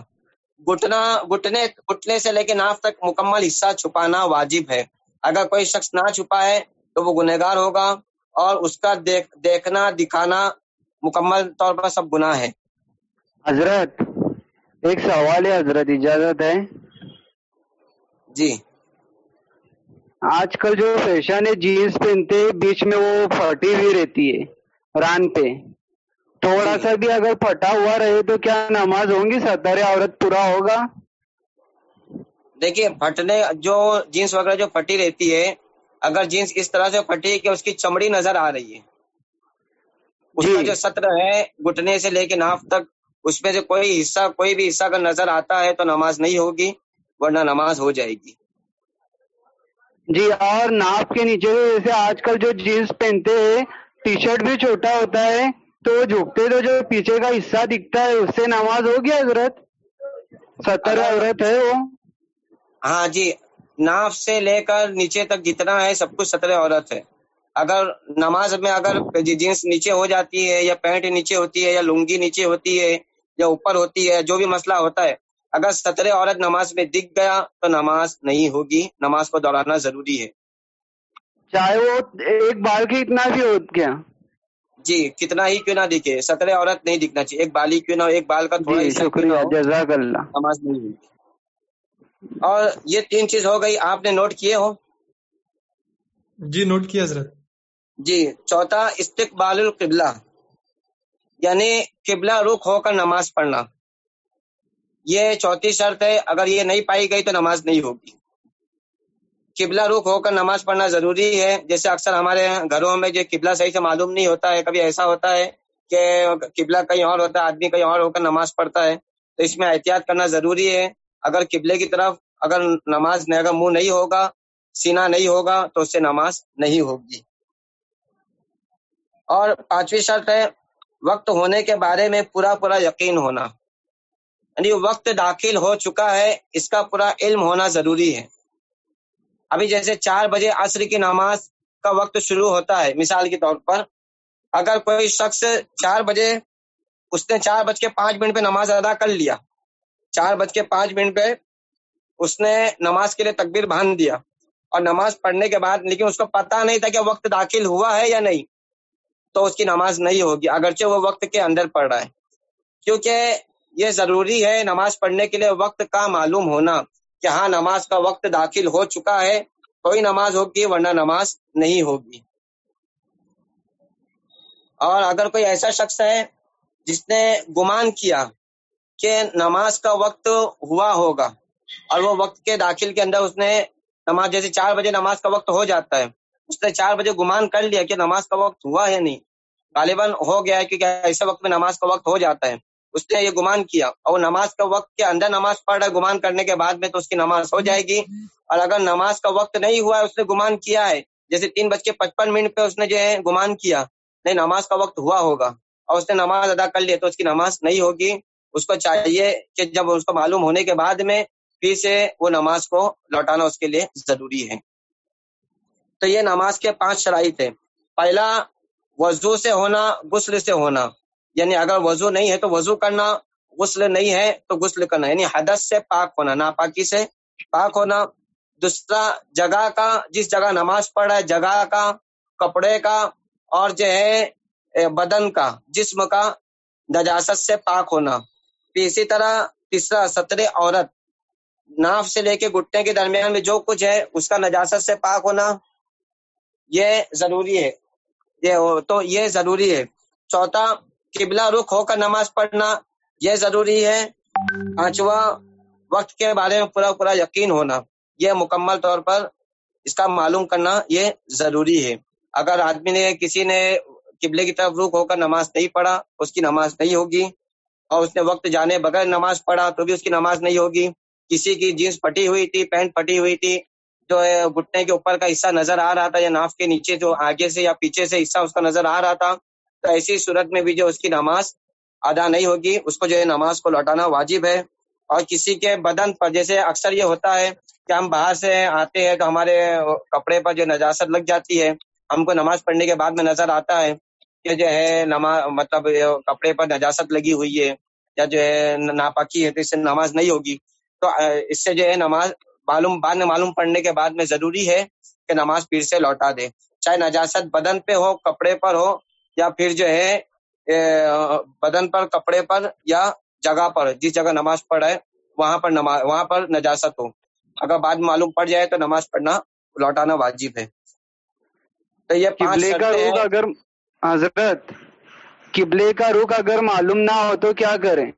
گھٹنا، گھٹنے گھٹنے سے لے کے ناف تک مکمل حصہ چھپانا واجب ہے۔ اگر کوئی شخص نہ چھپائے تو وہ گنہگار ہوگا اور اس کا دیکھ، دیکھنا، دکھانا مکمل طور پر سب گناہ ہے حضرت ایک سوال ہے حضرت اجازت ہے؟ جی۔ آج کل جو فیشن ہے جینس پہنتے بیچ میں وہ پھٹی ہوئی رہتی ہے ران پہ۔ تھوڑا جی۔ سا بھی اگر پھٹا ہوا رہے تو کیا نماز ہوں گی؟ ستر عورت پورا ہوگا؟ دیکھیے پھٹنے جو جینس وغیرہ جو پھٹی رہتی ہے اگر جینس اس طرح سے پھٹی ہے کہ اس کی چمڑی نظر آ رہی ہے۔ اس جی۔ کا جو سطر ہے گھٹنے سے لے کے ناف تک اس میں سے کوئی حصہ کوئی بھی حصہ اگر نظر آتا ہے تو نماز نہیں ہوگی ورنہ نماز ہو جائے گی۔ جی اور ناپ کے نیچے سے جیسے آج کل جو جینس پہنتے ہیں ٹی شرٹ بھی چھوٹا ہوتا ہے تو جھکتے تو جو پیچھے کا حصہ دکھتا ہے اس سے نماز ہوگی حضرت؟ ستر اگر- عورت ہے وہ۔ ہاں جی ناف سے لے کر نیچے تک جتنا ہے سب کچھ سطر عورت ہے۔ اگر نماز میں اگر جینس نیچے ہو جاتی ہے یا پینٹ نیچے ہوتی ہے یا لنگی نیچے ہوتی ہے یا اوپر ہوتی ہے جو بھی مسئلہ ہوتا ہے اگر سطر عورت نماز میں دکھ گیا تو نماز نہیں ہوگی نماز کو دوڑانا ضروری ہے۔ چاہے وہ ایک بال کے اتنا بھی ہو کیا جی کتنا ہی کیوں نہ دکھے سطر عورت نہیں دکھنا چاہیے ایک بالی کیوں نہ ہو ایک بال کا تھوڑا جی حصہ کیوں نہ شکریہ جزاک اللہ۔ نماز نہیں ہوگی۔ اور یہ تین چیز ہو گئی آپ نے نوٹ کیے ہو جی نوٹ کیا حضرت۔ جی چوتھا، استقبال القبلہ یعنی قبلہ رخ ہو کر نماز پڑھنا۔ یہ چوتھی شرط ہے، اگر یہ نہیں پائی گئی تو نماز نہیں ہوگی۔ قبلہ رخ ہو کر نماز پڑھنا ضروری ہے۔ جیسے اکثر ہمارے گھروں میں جو قبلہ صحیح سے معلوم نہیں ہوتا ہے، کبھی ایسا ہوتا ہے کہ قبلہ کہیں اور ہوتا ہے، آدمی کہیں اور ہو کر نماز پڑھتا ہے، تو اس میں احتیاط کرنا ضروری ہے۔ اگر قبلے کی طرف اگر نماز اگر منہ نہیں ہوگا، سینہ نہیں ہوگا، تو اس سے نماز نہیں ہوگی۔ اور پانچویں شرط ہے وقت ہونے کے بارے میں پورا پورا یقین ہونا۔ یعنی وقت داخل ہو چکا ہے، اس کا پورا علم ہونا ضروری ہے۔ ابھی جیسے چار بجے عصر کی نماز کا وقت شروع ہوتا ہے، مثال کے طور پر اگر کوئی شخص چار بجے، اس نے چار بج کے پانچ منٹ پہ نماز ادا کر لیا۔ چار بج کے پانچ منٹ پہ اس نے نماز کے لیے تکبیر باندھ دیا۔ اور نماز پڑھنے کے بعد، لیکن اس کو پتا نہیں تھا کہ وقت داخل ہوا ہے یا نہیں۔ تو اس کی نماز نہیں ہوگی، اگرچہ وہ وقت کے اندر پڑھ رہا ہے۔ کیونکہ یہ ضروری ہے نماز پڑھنے کے لیے وقت کا معلوم ہونا کہ ہاں نماز کا وقت داخل ہو چکا ہے، کوئی نماز ہوگی ورنہ نماز نہیں ہوگی۔ اور اگر کوئی ایسا شخص ہے جس نے گمان کیا کہ نماز کا وقت ہوا ہوگا اور وہ وقت کے داخل کے اندر اس نے نماز، جیسے چار بجے نماز کا وقت ہو جاتا ہے اس نے چار بجے گمان کر لیا کہ نماز کا وقت ہوا ہے نہیں۔ غالباً ہو گیا ہے کیونکہ ایسے وقت میں نماز کا وقت ہو جاتا ہے۔ اس نے یہ گمان کیا۔ اور نماز کا وقت کے اندر نماز پڑھ رہا ہے، گمان کرنے کے بعد میں تو اس کی نماز ہو جائے گی۔ اور اگر نماز کا وقت نہیں ہوا ہے، اس نے گمان کیا ہے۔ جیسے تین بج کے پچپن منٹ پہ اس نے جو ہے گمان کیا، نہیں، نماز کا وقت ہوا ہوگا۔ اور اس نے نماز ادا کر لیا تو اس کی نماز نہیں ہوگی۔ اس کو چاہیے کہ جب اس کو معلوم ہونے کے بعد میں پھر سے وہ نماز کو لوٹانا اس کے لیے ضروری ہے۔ تو یہ نماز کے پانچ شرائط ہے پہلا، وضو سے ہونا، غسل سے ہونا۔ یعنی اگر وضو نہیں ہے تو وضو کرنا، غسل نہیں ہے تو غسل کرنا۔ یعنی حدث سے پاک ہونا، ناپاکی سے پاک ہونا۔ دوسرا، جگہ کا، جس جگہ نماز پڑھ رہا ہے، جگہ کا، کپڑے کا، اور جو ہے بدن کا، جسم کا نجاست سے پاک ہونا۔ اسی طرح تیسرا سطر عورت۔ ناف سے لے کے گٹنے کے درمیان میں جو کچھ ہے، اس کا نجاست سے پاک ہونا۔ یہ ضروری ہے۔ یہ تو یہ ضروری ہے۔ چوتھا، قبلہ رخ ہو کر نماز پڑھنا، یہ ضروری ہے۔ پانچواں، وقت کے بارے میں پورا پورا یقین ہونا۔ یہ مکمل طور پر اس کا معلوم کرنا یہ ضروری ہے۔ اگر آدمی نے کسی نے قبلے کی طرف رخ ہو کر نماز نہیں پڑھا، اس کی نماز نہیں ہوگی اور اس نے وقت جانے بغیر نماز پڑھا تو بھی اس کی نماز نہیں ہوگی۔ کسی کی جینس پھٹی ہوئی تھی، پینٹ پھٹی ہوئی تھی جو ہے گھٹنے کے اوپر کا حصہ نظر آ رہا تھا، یا ناف کے نیچے جو آگے سے یا پیچھے سے حصہ اس کا نظر آ رہا تھا، تو ایسی صورت میں بھی جو اس کی نماز ادا نہیں ہوگی، اس کو جو ہے نماز کو لوٹانا واجب ہے۔ اور کسی کے بدن پر جیسے اکثر یہ ہوتا ہے کہ ہم باہر سے آتے ہیں تو ہمارے کپڑے پر جو نجاست لگ جاتی ہے، ہم کو نماز پڑھنے کے بعد میں نظر آتا ہے کہ جو ہے نماز مطلب کپڑے پر نجاست لگی ہوئی ہے، یا جو ہے ناپاکی ہے تو اس سے نماز نہیں ہوگی۔ تو اس سے جو ہے نماز معلوم بعد میں معلوم پڑھنے کے بعد میں ضروری ہے کہ نماز پھر سے لوٹا دے۔ چاہے نجاست بدن پہ ہو کپڑے پر ہو یا پھر جو ہے بدن پر کپڑے پر یا جگہ پر جس جگہ نماز پڑھ رہے وہاں پر نماز وہاں پر نجاست ہو۔ اگر بعد معلوم پڑ جائے تو نماز پڑھنا لوٹانا واجب ہے۔ تو یہ قبلے کا رخ اگر حضرت قبلے کا رخ اگر معلوم نہ ہو تو کیا کریں؟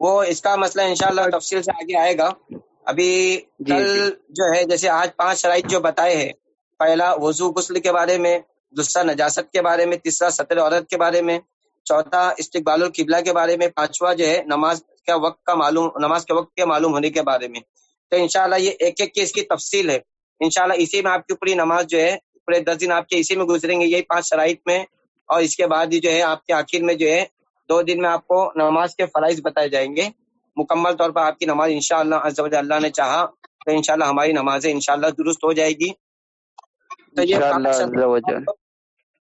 وہ اس کا مسئلہ انشاءاللہ تفصیل سے آگے آئے گا۔ ابھی جی، کل جی۔ جو ہے جیسے آج پانچ شرائط جو بتائے ہیں پہلا وضو غسل کے بارے میں دوسرا نجاست کے بارے میں تیسرا سطر عورت کے بارے میں چوتھا استقبال القبلہ کے بارے میں پانچواں جو ہے نماز کا وقت کا معلوم نماز کے وقت کے معلوم ہونے کے بارے میں۔ تو انشاءاللہ یہ ایک ایک کی اس کی تفصیل ہے۔ انشاءاللہ اسی میں آپ کی پوری نماز جو ہے پورے دس دن آپ کے اسی میں گزریں گے یہی پانچ شرائط میں۔ اور اس کے بعد ہی جو ہے آپ کے آخر میں جو ہے دو دن میں آپ کو نماز کے فرائض بتائے جائیں گے۔ مکمل طور پر آپ کی نماز انشاءاللہ و جل اللہ نے چاہا تو انشاءاللہ ہماری نمازیں انشاءاللہ درست ہو جائے گی۔ تو یہ۔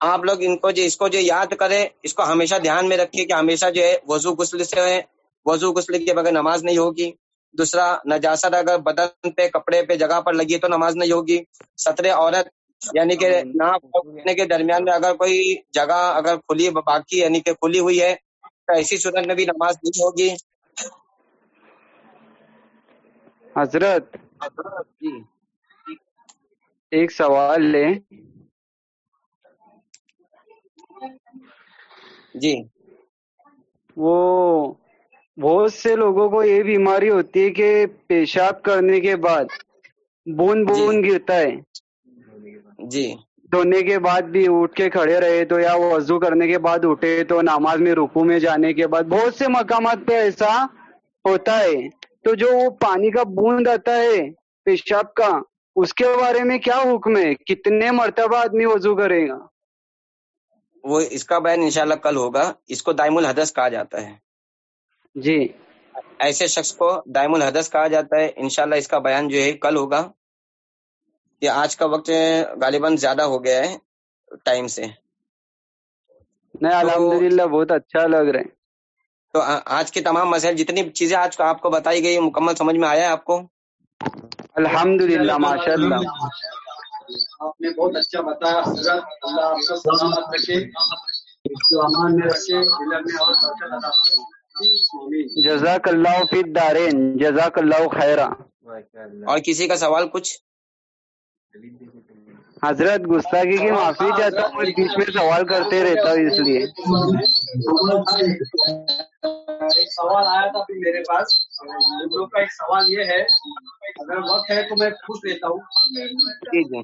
آپ لوگ ان کو جو اس کو جو یاد کرے اس کو ہمیشہ دھیان میں رکھیے کہ ہمیشہ جو ہے وضو غسل سے ہے وضو غسل کے بغیر نماز نہیں ہوگی۔ دوسرا نجاست اگر بدن پہ کپڑے پہ جگہ پر لگی تو نماز نہیں ہوگی۔ سطر عورت یعنی کہ ناپ گھٹنے کے درمیان میں اگر کوئی جگہ اگر کھلی باقی یعنی کہ کھلی ہوئی ہے ایسی صورت میں بھی نماز نہیں ہوگی؟ حضرت جی۔ ایک سوال لے جی۔ وہ بہت سے لوگوں کو یہ بیماری ہوتی ہے کہ پیشاب کرنے کے بعد بون بون گرتا ہے۔ جی۔ دھونے کے بعد بھی اٹھ کے کھڑے رہے تو یا وضو کرنے کے بعد اٹھے تو نماز میں رکو میں جانے کے بعد بہت سے مقامات پہ ایسا ہوتا ہے۔ تو جو وہ پانی کا بوند آتا ہے پیشاب کا اس کے بارے میں کیا حکم ہے؟ کتنے مرتبہ آدمی وضو کرے گا؟ وہ اس کا بیان انشاءاللہ کل ہوگا۔ اس کو دائم الحدث کہا جاتا ہے۔ جی۔ ایسے شخص کو دائم الحدث کہا جاتا ہے۔ انشاءاللہ اس کا بیان جو ہے کل ہوگا۔ یہ آج کا وقت غالباً زیادہ ہو گیا ہے ٹائم سے۔ نہیں الحمدللہ بہت اچھا لگ رہا ہے۔ تو آج کے تمام مسائل جتنی چیزیں آج کو آپ کو بتائی گئی مکمل سمجھ میں آیا ہے آپ کو؟ الحمدللہ ماشاء اللہ آپ نے بہت اچھا بتایا حضرت اللہ آپ کو سلامت رکھے امان میں رکھے علم میں اور برکت عطا فرمائے۔ جزاک اللہ فی الدارین جزاک اللہ خیرہ اور کسی کا سوال کچھ؟ حضرت گستاخی کی معافی چاہتا ہوں میں بیچ میں سوال کرتے رہتا ہوں اس لیے۔ ایک سوال آیا تھا میرے پاس۔ لوگ کا ایک سوال یہ ہے اگر وقت ہے تو میں پوچھ لیتا ہوں۔ جی جی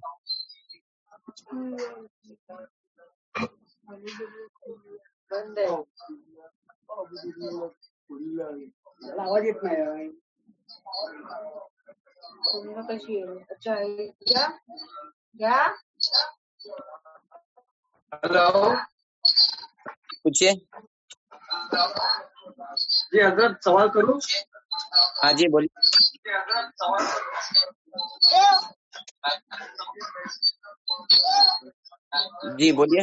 آواز اتنا ہے۔ ہلو پوچھیے جی حضرت سوال کروں؟ ہاں جی بولیے۔ جی بولیے۔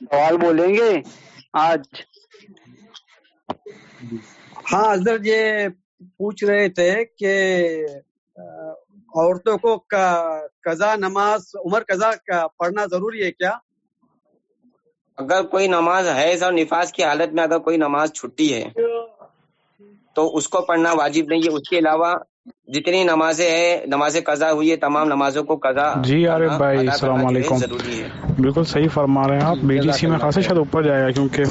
سوال بولیں گے آج؟ ہاں حضرت یہ پوچھ رہے تھے کہ عورتوں کو ق- قضا نماز عمر قضا کا پڑھنا ضروری ہے کیا؟ اگر کوئی نماز حیض اور نفاذ کی حالت میں اگر کوئی نماز چھٹی ہے۔ تو اس کو پڑھنا واجب نہیں ہے۔ اس کے علاوہ جتنی نمازیں ہیں نمازیں قضا ہوئی ہے تمام نمازوں کو قضا جی عارف بھائی السلام علیکم۔ ضروری ہے۔ بالکل صحیح فرما رہے ہیں آپ۔ بی جی سی میں خاصے شاید اوپر جائے گا کیونکہ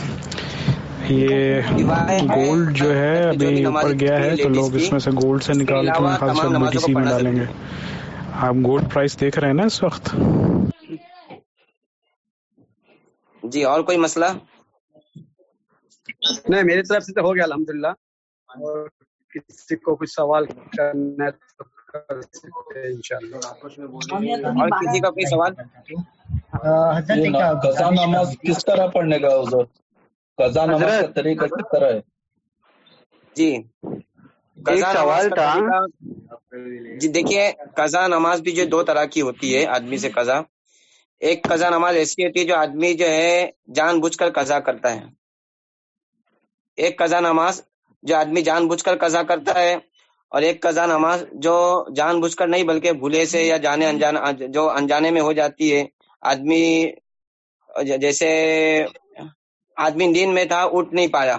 یہ گولڈ جو ہے ابھی اوپر گیا ہے تو لوگ اس میں سے گولڈ سے نکال کے میرے خیال سے بی ٹی سی میں ڈالیں گے۔ آپ گولڈ پرائس دیکھ رہے ہیں نا اس وقت؟ جی اور کوئی مسئلہ؟ نہیں میری طرف سے تو ہو گیا الحمدللہ۔ اور کسی کو کچھ سوال کرنا ہے تو کر سکتے ہیں انشاءاللہ۔ اور کسی کا کوئی سوال؟ قضا نماز کس طرح پڑھنے کا حضور؟ قضا نماز کا حضرت طریقہ کس طرح ہے؟ جی۔ ایک سوال تھا۔ جی دیکھیے قضا نماز بھی جو دو طرح کی ہوتی ہے آدمی سے قضا ایک قضا نماز ایسی ہوتی ہے جو آدمی جو ہے جان بوجھ کر قضا کرتا ہے۔ ایک قضا نماز جو آدمی جان بوجھ کر قضا کرتا ہے اور ایک قضا نماز جو جان بوجھ کر نہیں بلکہ بھولے سے یا جانے انجانے جو انجانے میں ہو جاتی ہے، آدمی جیسے آدمی نیند میں تھا، اٹھ نہیں پایا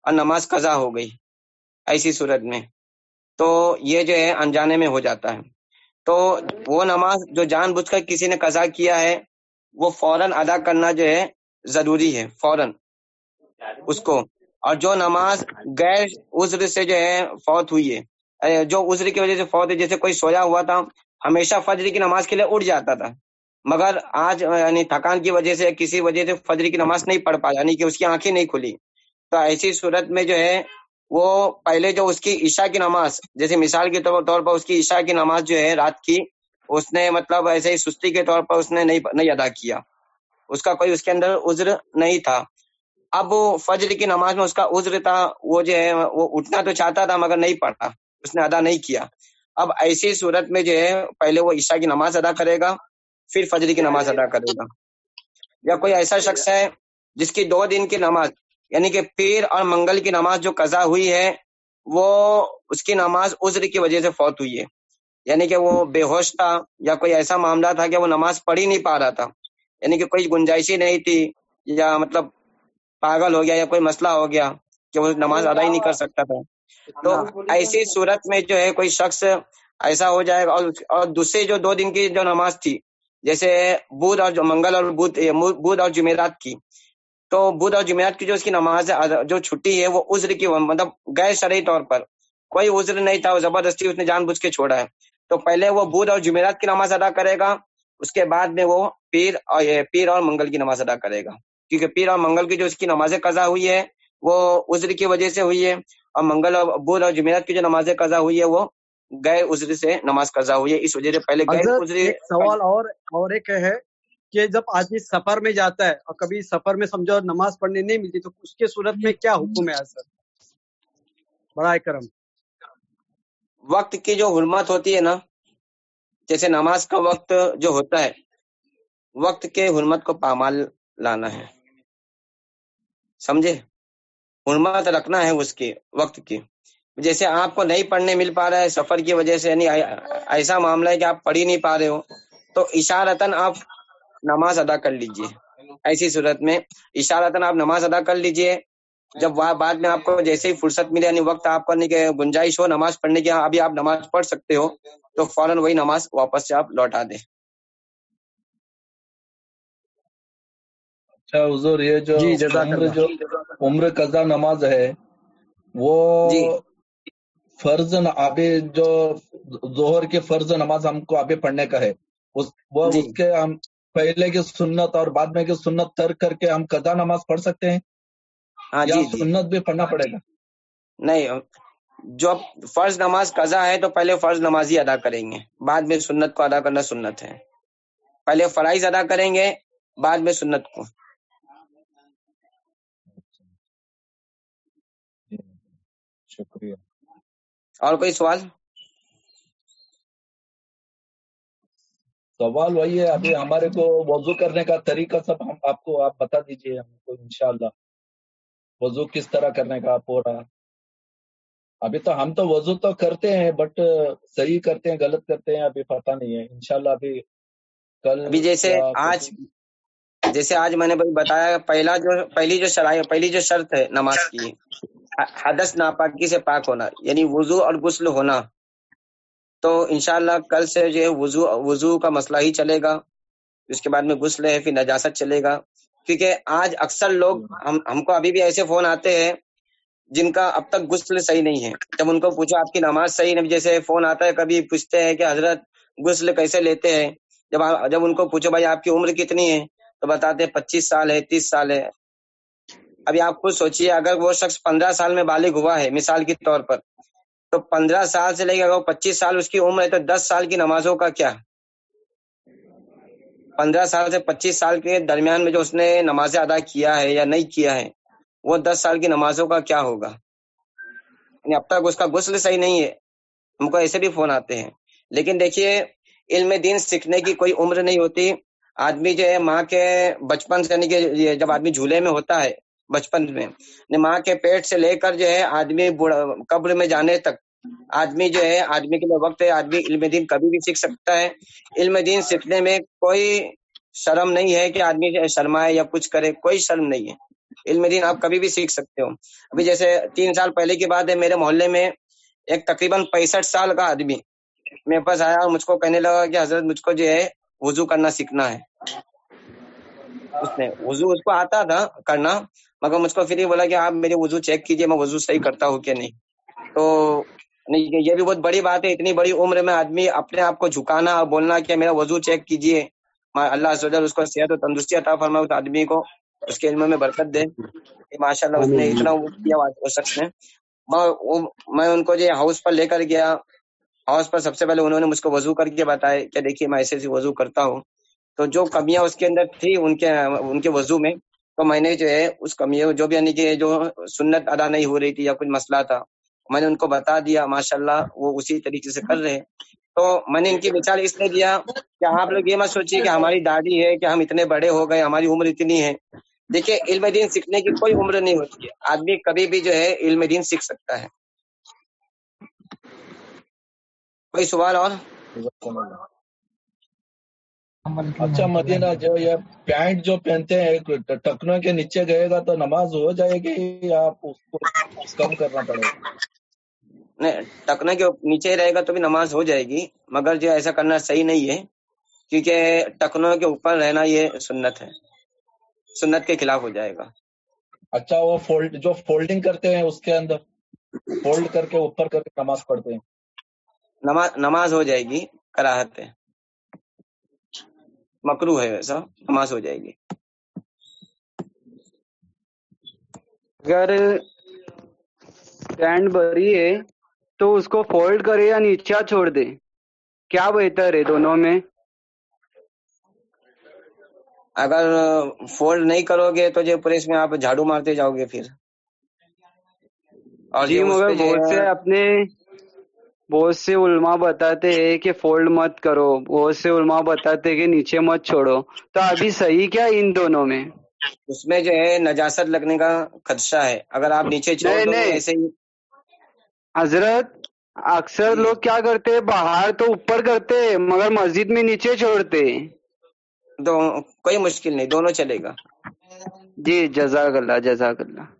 اور نماز قضا ہو گئی ایسی صورت میں۔ تو یہ جو ہے، انجانے میں ہو جاتا ہے۔ تو وہ نماز جو جان بوجھ کر کسی نے قضا کیا ہے، وہ فوراً ادا کرنا جو ہے، ضروری ہے، فوراً۔ اس کو اور جو نماز غیر عذر سے جو ہے فوت ہوئی ہے۔ جو عذر کی وجہ سے فوت ہے جیسے کوئی سویا ہوا تھا ہمیشہ فجر کی نماز کے لیے اٹھ جاتا تھا۔ مگر آج یعنی تھکان کی وجہ سے کسی وجہ سے فجر کی نماز نہیں پڑھ پایا یعنی کہ اس کی آنکھیں نہیں کھلی۔ تو ایسی صورت میں جو ہے وہ پہلے جو اس کی عشاء کی نماز جیسے مثال کے طور پر اس کی عشاء کی نماز جو ہے رات کی اس نے مطلب ایسے ہی سستی کے طور پر اس نے نہیں نہیں ادا کیا۔ اس کا کوئی اس کے اندر عذر نہیں تھا۔ اب فجر کی نماز میں اس کا عذر تھا، وہ جو ہے، وہ اٹھنا تو چاہتا تھا مگر نہیں پڑھا، اس نے ادا نہیں کیا۔ اب ایسی صورت میں جو ہے، پہلے وہ عشاء کی نماز ادا کرے گا، پھر فجر کی نماز ادا کرے گا۔ یا کوئی ایسا شخص ہے جس کی دو دن کی نماز یعنی کہ پیر اور منگل کی نماز جو قضا ہوئی ہے، وہ اس کی نماز عذر کی وجہ سے فوت ہوئی ہے۔ یعنی کہ وہ بے ہوش تھا یا کوئی ایسا معاملہ تھا کہ وہ نماز پڑھ ہی نہیں پا رہا تھا۔ یعنی کہ کوئی گنجائش ہی نہیں تھی یا مطلب پاگل ہو گیا یا کوئی مسئلہ ہو گیا کہ وہ نماز ادا ہی نہیں کر سکتا تھا۔ تو ایسی صورت میں جو ہے کوئی شخص ایسا ہو جائے گا اور دوسری جو دو دن کی جو نماز تھی جیسے بدھ اور منگل اور بدھ اور جمعرات کی۔ تو بدھ اور جمعرات کی جو اس کی نماز ہے جو چھٹی ہے وہ عذر کی مطلب غیر شرعی طور پر۔ کوئی عذر نہیں تھا وہ زبردستی اس نے جان بوجھ کے چھوڑا ہے۔ تو پہلے وہ بدھ اور جمعرات کی نماز ادا کرے گا اس کے بعد میں وہ پیر اور پیر اور منگل کی نماز ادا کرے گا۔ کیونکہ پیر اور منگل کی جو اس کی نماز قضا ہوئی ہے وہ عذر کی وجہ سے ہوئی ہے۔ اور منگل اور بدھ اور جمعرات کی جو نماز قضا ہوئی ہے وہ گئے عذر سے نماز قضا ہوئی ہے۔ اس وجہ سے پہلے گئے سوال اور اور ایک ہے کہ جب آدمی سفر میں جاتا ہے اور کبھی سفر میں سمجھو نماز پڑھنے نہیں ملتی تو اس کے صورت میں کیا حکم ہے سر برائے کرم وقت کی جو حرمت ہوتی ہے نا جیسے نماز کا وقت جو ہوتا ہے وقت کے حرمت کو پامال لانا ہے۔ سمجھے؟ حرمت رکھنا ہے اس کی وقت کی۔ جیسے آپ کو نہیں پڑھنے مل پا رہا ہے، سفر کی وجہ سے یعنی ایسا معاملہ ہے کہ آپ پڑھ ہی نہیں پا رہے ہو، تو اشارتاً آپ نماز ادا کر لیجیے۔ ایسی صورت میں اشارتاً آپ نماز ادا کر لیجیے۔ جب بعد میں آپ کو جیسے ہی فرصت ملے یعنی وقت آپ کرنے کے گنجائش ہو نماز پڑھنے کی، ابھی آپ نماز پڑھ سکتے ہو، تو فوراً وہی نماز واپس سے آپ لوٹا دیں۔ اچھا حضور یہ جو جی عمر جو عمر قضا نماز ہے وہ جی۔ فرض ابھی جو ظہر کے فرض نماز ہم کو ابھی پڑھنے کا ہے۔ وہ جی۔ اس کے ہم پہلے کی سنت اور بعد میں کی سنت ترک کر کے ہم قضا نماز پڑھ سکتے ہیں؟ ہاں جی جی۔ سنت بھی پڑھنا پڑے گا؟ نہیں جو فرض نماز قضا ہے تو پہلے فرض نماز ہی ادا کریں گے۔ بعد میں سنت کو ادا کرنا سنت ہے۔ پہلے فرائض ادا کریں گے بعد میں سنت کو۔ شکریہ۔ اور کوئی سوال؟ سوال وہی ہے ابھی ہمارے کو وضو کرنے کا طریقہ سب ہم آپ کو آپ بتا دیجیے ہم کو انشاءاللہ۔ وضو کس طرح کرنے کا پورا ابھی تو ہم تو وضو تو کرتے ہیں بٹ صحیح کرتے ہیں غلط کرتے ہیں ابھی پتہ نہیں ہے۔ انشاءاللہ ابھی کل ابھی جیسے آج جیسے آج میں نے بتایا پہلا جو پہلی جو شرائط پہلی جو شرط ہے نماز کی حدث ناپاکی سے پاک ہونا یعنی وضو اور غسل ہونا۔ تو انشاءاللہ کل سے جو ہے وضو وضو کا مسئلہ ہی چلے گا۔ اس کے بعد میں غسل ہے، پھر نجاست چلے گا۔ کیونکہ آج اکثر لوگ ہم ہم کو ابھی بھی ایسے فون آتے ہیں جن کا اب تک غسل صحیح نہیں ہے۔ جب ان کو پوچھا آپ کی نماز صحیح نہیں جیسے فون آتا ہے، کبھی پوچھتے ہیں کہ حضرت غسل کیسے لیتے ہیں؟ جب جب ان کو پوچھو بھائی آپ کی عمر کتنی ہے؟ تو بتاتے ہیں پچیس سال ہے، تیس سال ہے۔ ابھی آپ خود سوچیے اگر وہ شخص پندرہ سال میں بالغ ہوا ہے، مثال کے طور پر، تو پندرہ سال سے لے کے اگر پچیس سال اس کی عمر ہے، تو دس سال کی نمازوں کا کیا؟ پندرہ سال سے پچیس سال کے درمیان میں جو اس نے نماز ادا کیا ہے یا نہیں کیا ہے، وہ دس سال کی نمازوں کا کیا ہوگا؟ یعنی اب تک اس کا غسل صحیح نہیں ہے، ہم کو ایسے بھی فون آتے ہیں۔ لیکن دیکھیے، علم دین سیکھنے کی کوئی عمر نہیں ہوتی۔ آدمی جو ہے، ماں کے بچپن سے یعنی کہ جب آدمی جھولے میں ہوتا ہے بچپن میں۔ ماں کے پیٹ سے لے کر جو ہے آدمی قبر میں جانے تک، آدمی جو ہے، آدمی کے لیے وقت ہے، آدمی علم دین کبھی بھی سیکھ سکتا ہے۔ علم دین سیکھنے میں کوئی شرم نہیں ہے کہ آدمی شرمائے یا کچھ کرے، کوئی شرم نہیں ہے۔ علم دین آپ کبھی بھی سیکھ سکتے ہو۔ ابھی جیسے تین سال پہلے کی بات ہے، میرے محلے میں ایک تقریباً پینسٹھ سال کا آدمی میرے پاس آیا اور مجھ کو کہنے لگا کہ حضرت مجھ کو جو ہے وضو کرنا سیکھنا ہے۔ اس نے، وضو اس کو آتا تھا کرنا۔ مگر مجھ کو پھر یہ بولا کہ آپ میری وضو چیک کیجیے میں وضو صحیح کرتا ہوں کہ نہیں۔ تو یہ بھی بہت بڑی بات ہے اتنی بڑی عمر میں آدمی اپنے آپ کو جھکانا اور بولنا کہ میرا وضو چیک کیجیے۔ اللہ اس کو صحت و تندرستی عطا فرمائے اس آدمی کو اس کے علم میں برکت دے۔ ماشاء اللہ اس نے اتنا کیا شخص نے میں ان کو جو ہاؤس پر لے کر گیا ہاؤس پر سب سے پہلے انہوں نے مجھ کو وضو کر کے بتایا کہ دیکھیے میں ایسے ایسے وضو کرتا ہوں۔ تو جو کمیاں اس کے اندر تھی ان کے ان کے وضو میں تو میں نے جو ہے اس کمیوں جو بھی یعنی کہ جو سنت ادا نہیں ہو رہی تھی یا کچھ مسئلہ تھا، میں نے ان کو بتا دیا ماشاء اللہ وہ اسی طریقے سے کر رہے تو میں نے ان کی مثال اس لیے دیا کہ آپ لوگ یہ مت سوچیے کہ ہماری دادی ہے کہ ہم اتنے بڑے ہو گئے، ہماری عمر اتنی ہے۔ دیکھیے، علم دین سیکھنے کی کوئی عمر نہیں ہوتی ہے۔ آدمی کبھی بھی جو ہے علم دین سیکھ سکتا ہے۔ کوئی سوال اور؟ اچھا مدینہ جو یہ پینٹ جو پہنتے ہیں ٹکنوں کے نیچے گئے گا تو نماز ہو جائے گی یا آپ اس کو کم کرنا پڑے گا؟ نہیں ٹکنے کے نیچے رہے گا تو بھی نماز ہو جائے گی مگر جو ایسا کرنا صحیح نہیں ہے کیونکہ ٹکنوں کے اوپر رہنا یہ سنت ہے۔ سنت کے خلاف ہو جائے گا۔ اچھا وہ فولڈ جو فولڈنگ کرتے ہیں اس کے اندر فولڈ کر کے اوپر کر کے نماز پڑھتے ہیں۔ نماز نماز ہو جائے گی کراہت ہے۔ مکرو ہے ویسا نماز ہو جائے گی۔ اگر پینٹ بری ہے تو اس کو فولڈ کرے یا نیچا چھوڑ دے۔ کیا بہتر ہے دونوں میں؟ اگر فولڈ نہیں کرو گے تو جو پریس میں آپ جھاڑو مارتے جاؤ گے پھر۔ اور جی مگر سے اپنے بہت سے علماء بتاتے ہیں کہ فولڈ مت کرو بہت سے علماء بتاتے کہ نیچے مت چھوڑو۔ تو ابھی صحیح کیا ان دونوں میں؟ اس میں جو ہے نجاست لگنے کا خدشہ ہے۔ اگر آپ نیچے چھوڑ ایسے ہی حضرت اکثر لوگ کیا کرتے باہر تو اوپر کرتے مگر مسجد میں نیچے چھوڑتے تو کوئی مشکل نہیں دونوں چلے گا۔ جی جزاک اللہ جزاک اللہ۔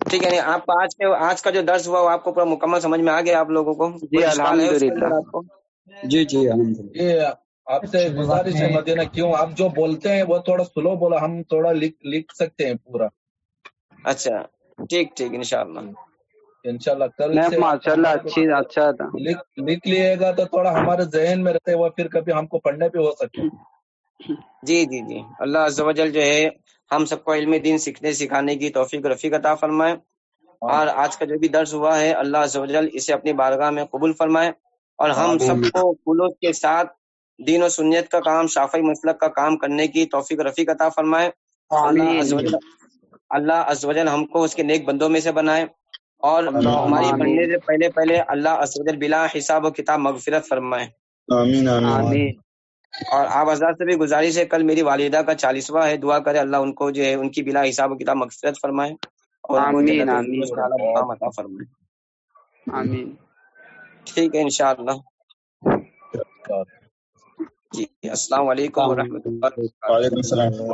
ٹھیک ہے آپ کا آج کے آج کا جو درس ہوا وہ آپ کو پورا مکمل سمجھ میں آ گیا آپ لوگوں کو۔ جی الحمد للہ جی جی الحمد للہ آپ سے گزارش ہے مدینہ کیوں؟ آپ جو بولتے ہیں وہ تھوڑا سلو بولا ہم تھوڑا لکھ سکتے ہیں پورا۔ اچھا ٹھیک ٹھیک انشاءاللہ۔ انشاءاللہ کل ماشاء اللہ اچھی اچھا تھا۔ لکھ لیے گا تو تھوڑا ہمارے ذہن میں رہتے وہ پھر کبھی ہم کو پڑھنے پہ ہو سکے۔ جی جی جی۔ اللہ عز و جل جو ہے ہم سب کو علم دین سیکھنے سکھانے کی توفیق رفیق عطا فرمائے۔ اور آج کا جو بھی درس ہوا ہے اللہ عز و جل اسے اپنی بارگاہ میں قبول فرمائے۔ اور ہم سب کو فلوس کے ساتھ دین و سنیت کا کام شافی مسلک کا کام کرنے کی توفیق رفیق عطا فرمائے۔ اللہ عز و جل ہم کو اس کے نیک بندوں میں سے بنائے۔ اور ہماری پڑھنے سے پہلے پہلے اللہ اسود بلا حساب و کتاب مغفرت فرمائے۔ آمین۔ آمین۔ اور آپ حضرات سے بھی گزارش ہے کل میری والدہ کا چالیسواں ہے دعا کرے اللہ ان کو جو ہے ان کی بلا حساب و کتاب مغفرت فرمائے اور آمین آمین عطا فرمائے۔ آمین۔ ٹھیک ہے انشاءاللہ۔ جی السلام علیکم ورحمۃ اللہ وعلیکم السلام۔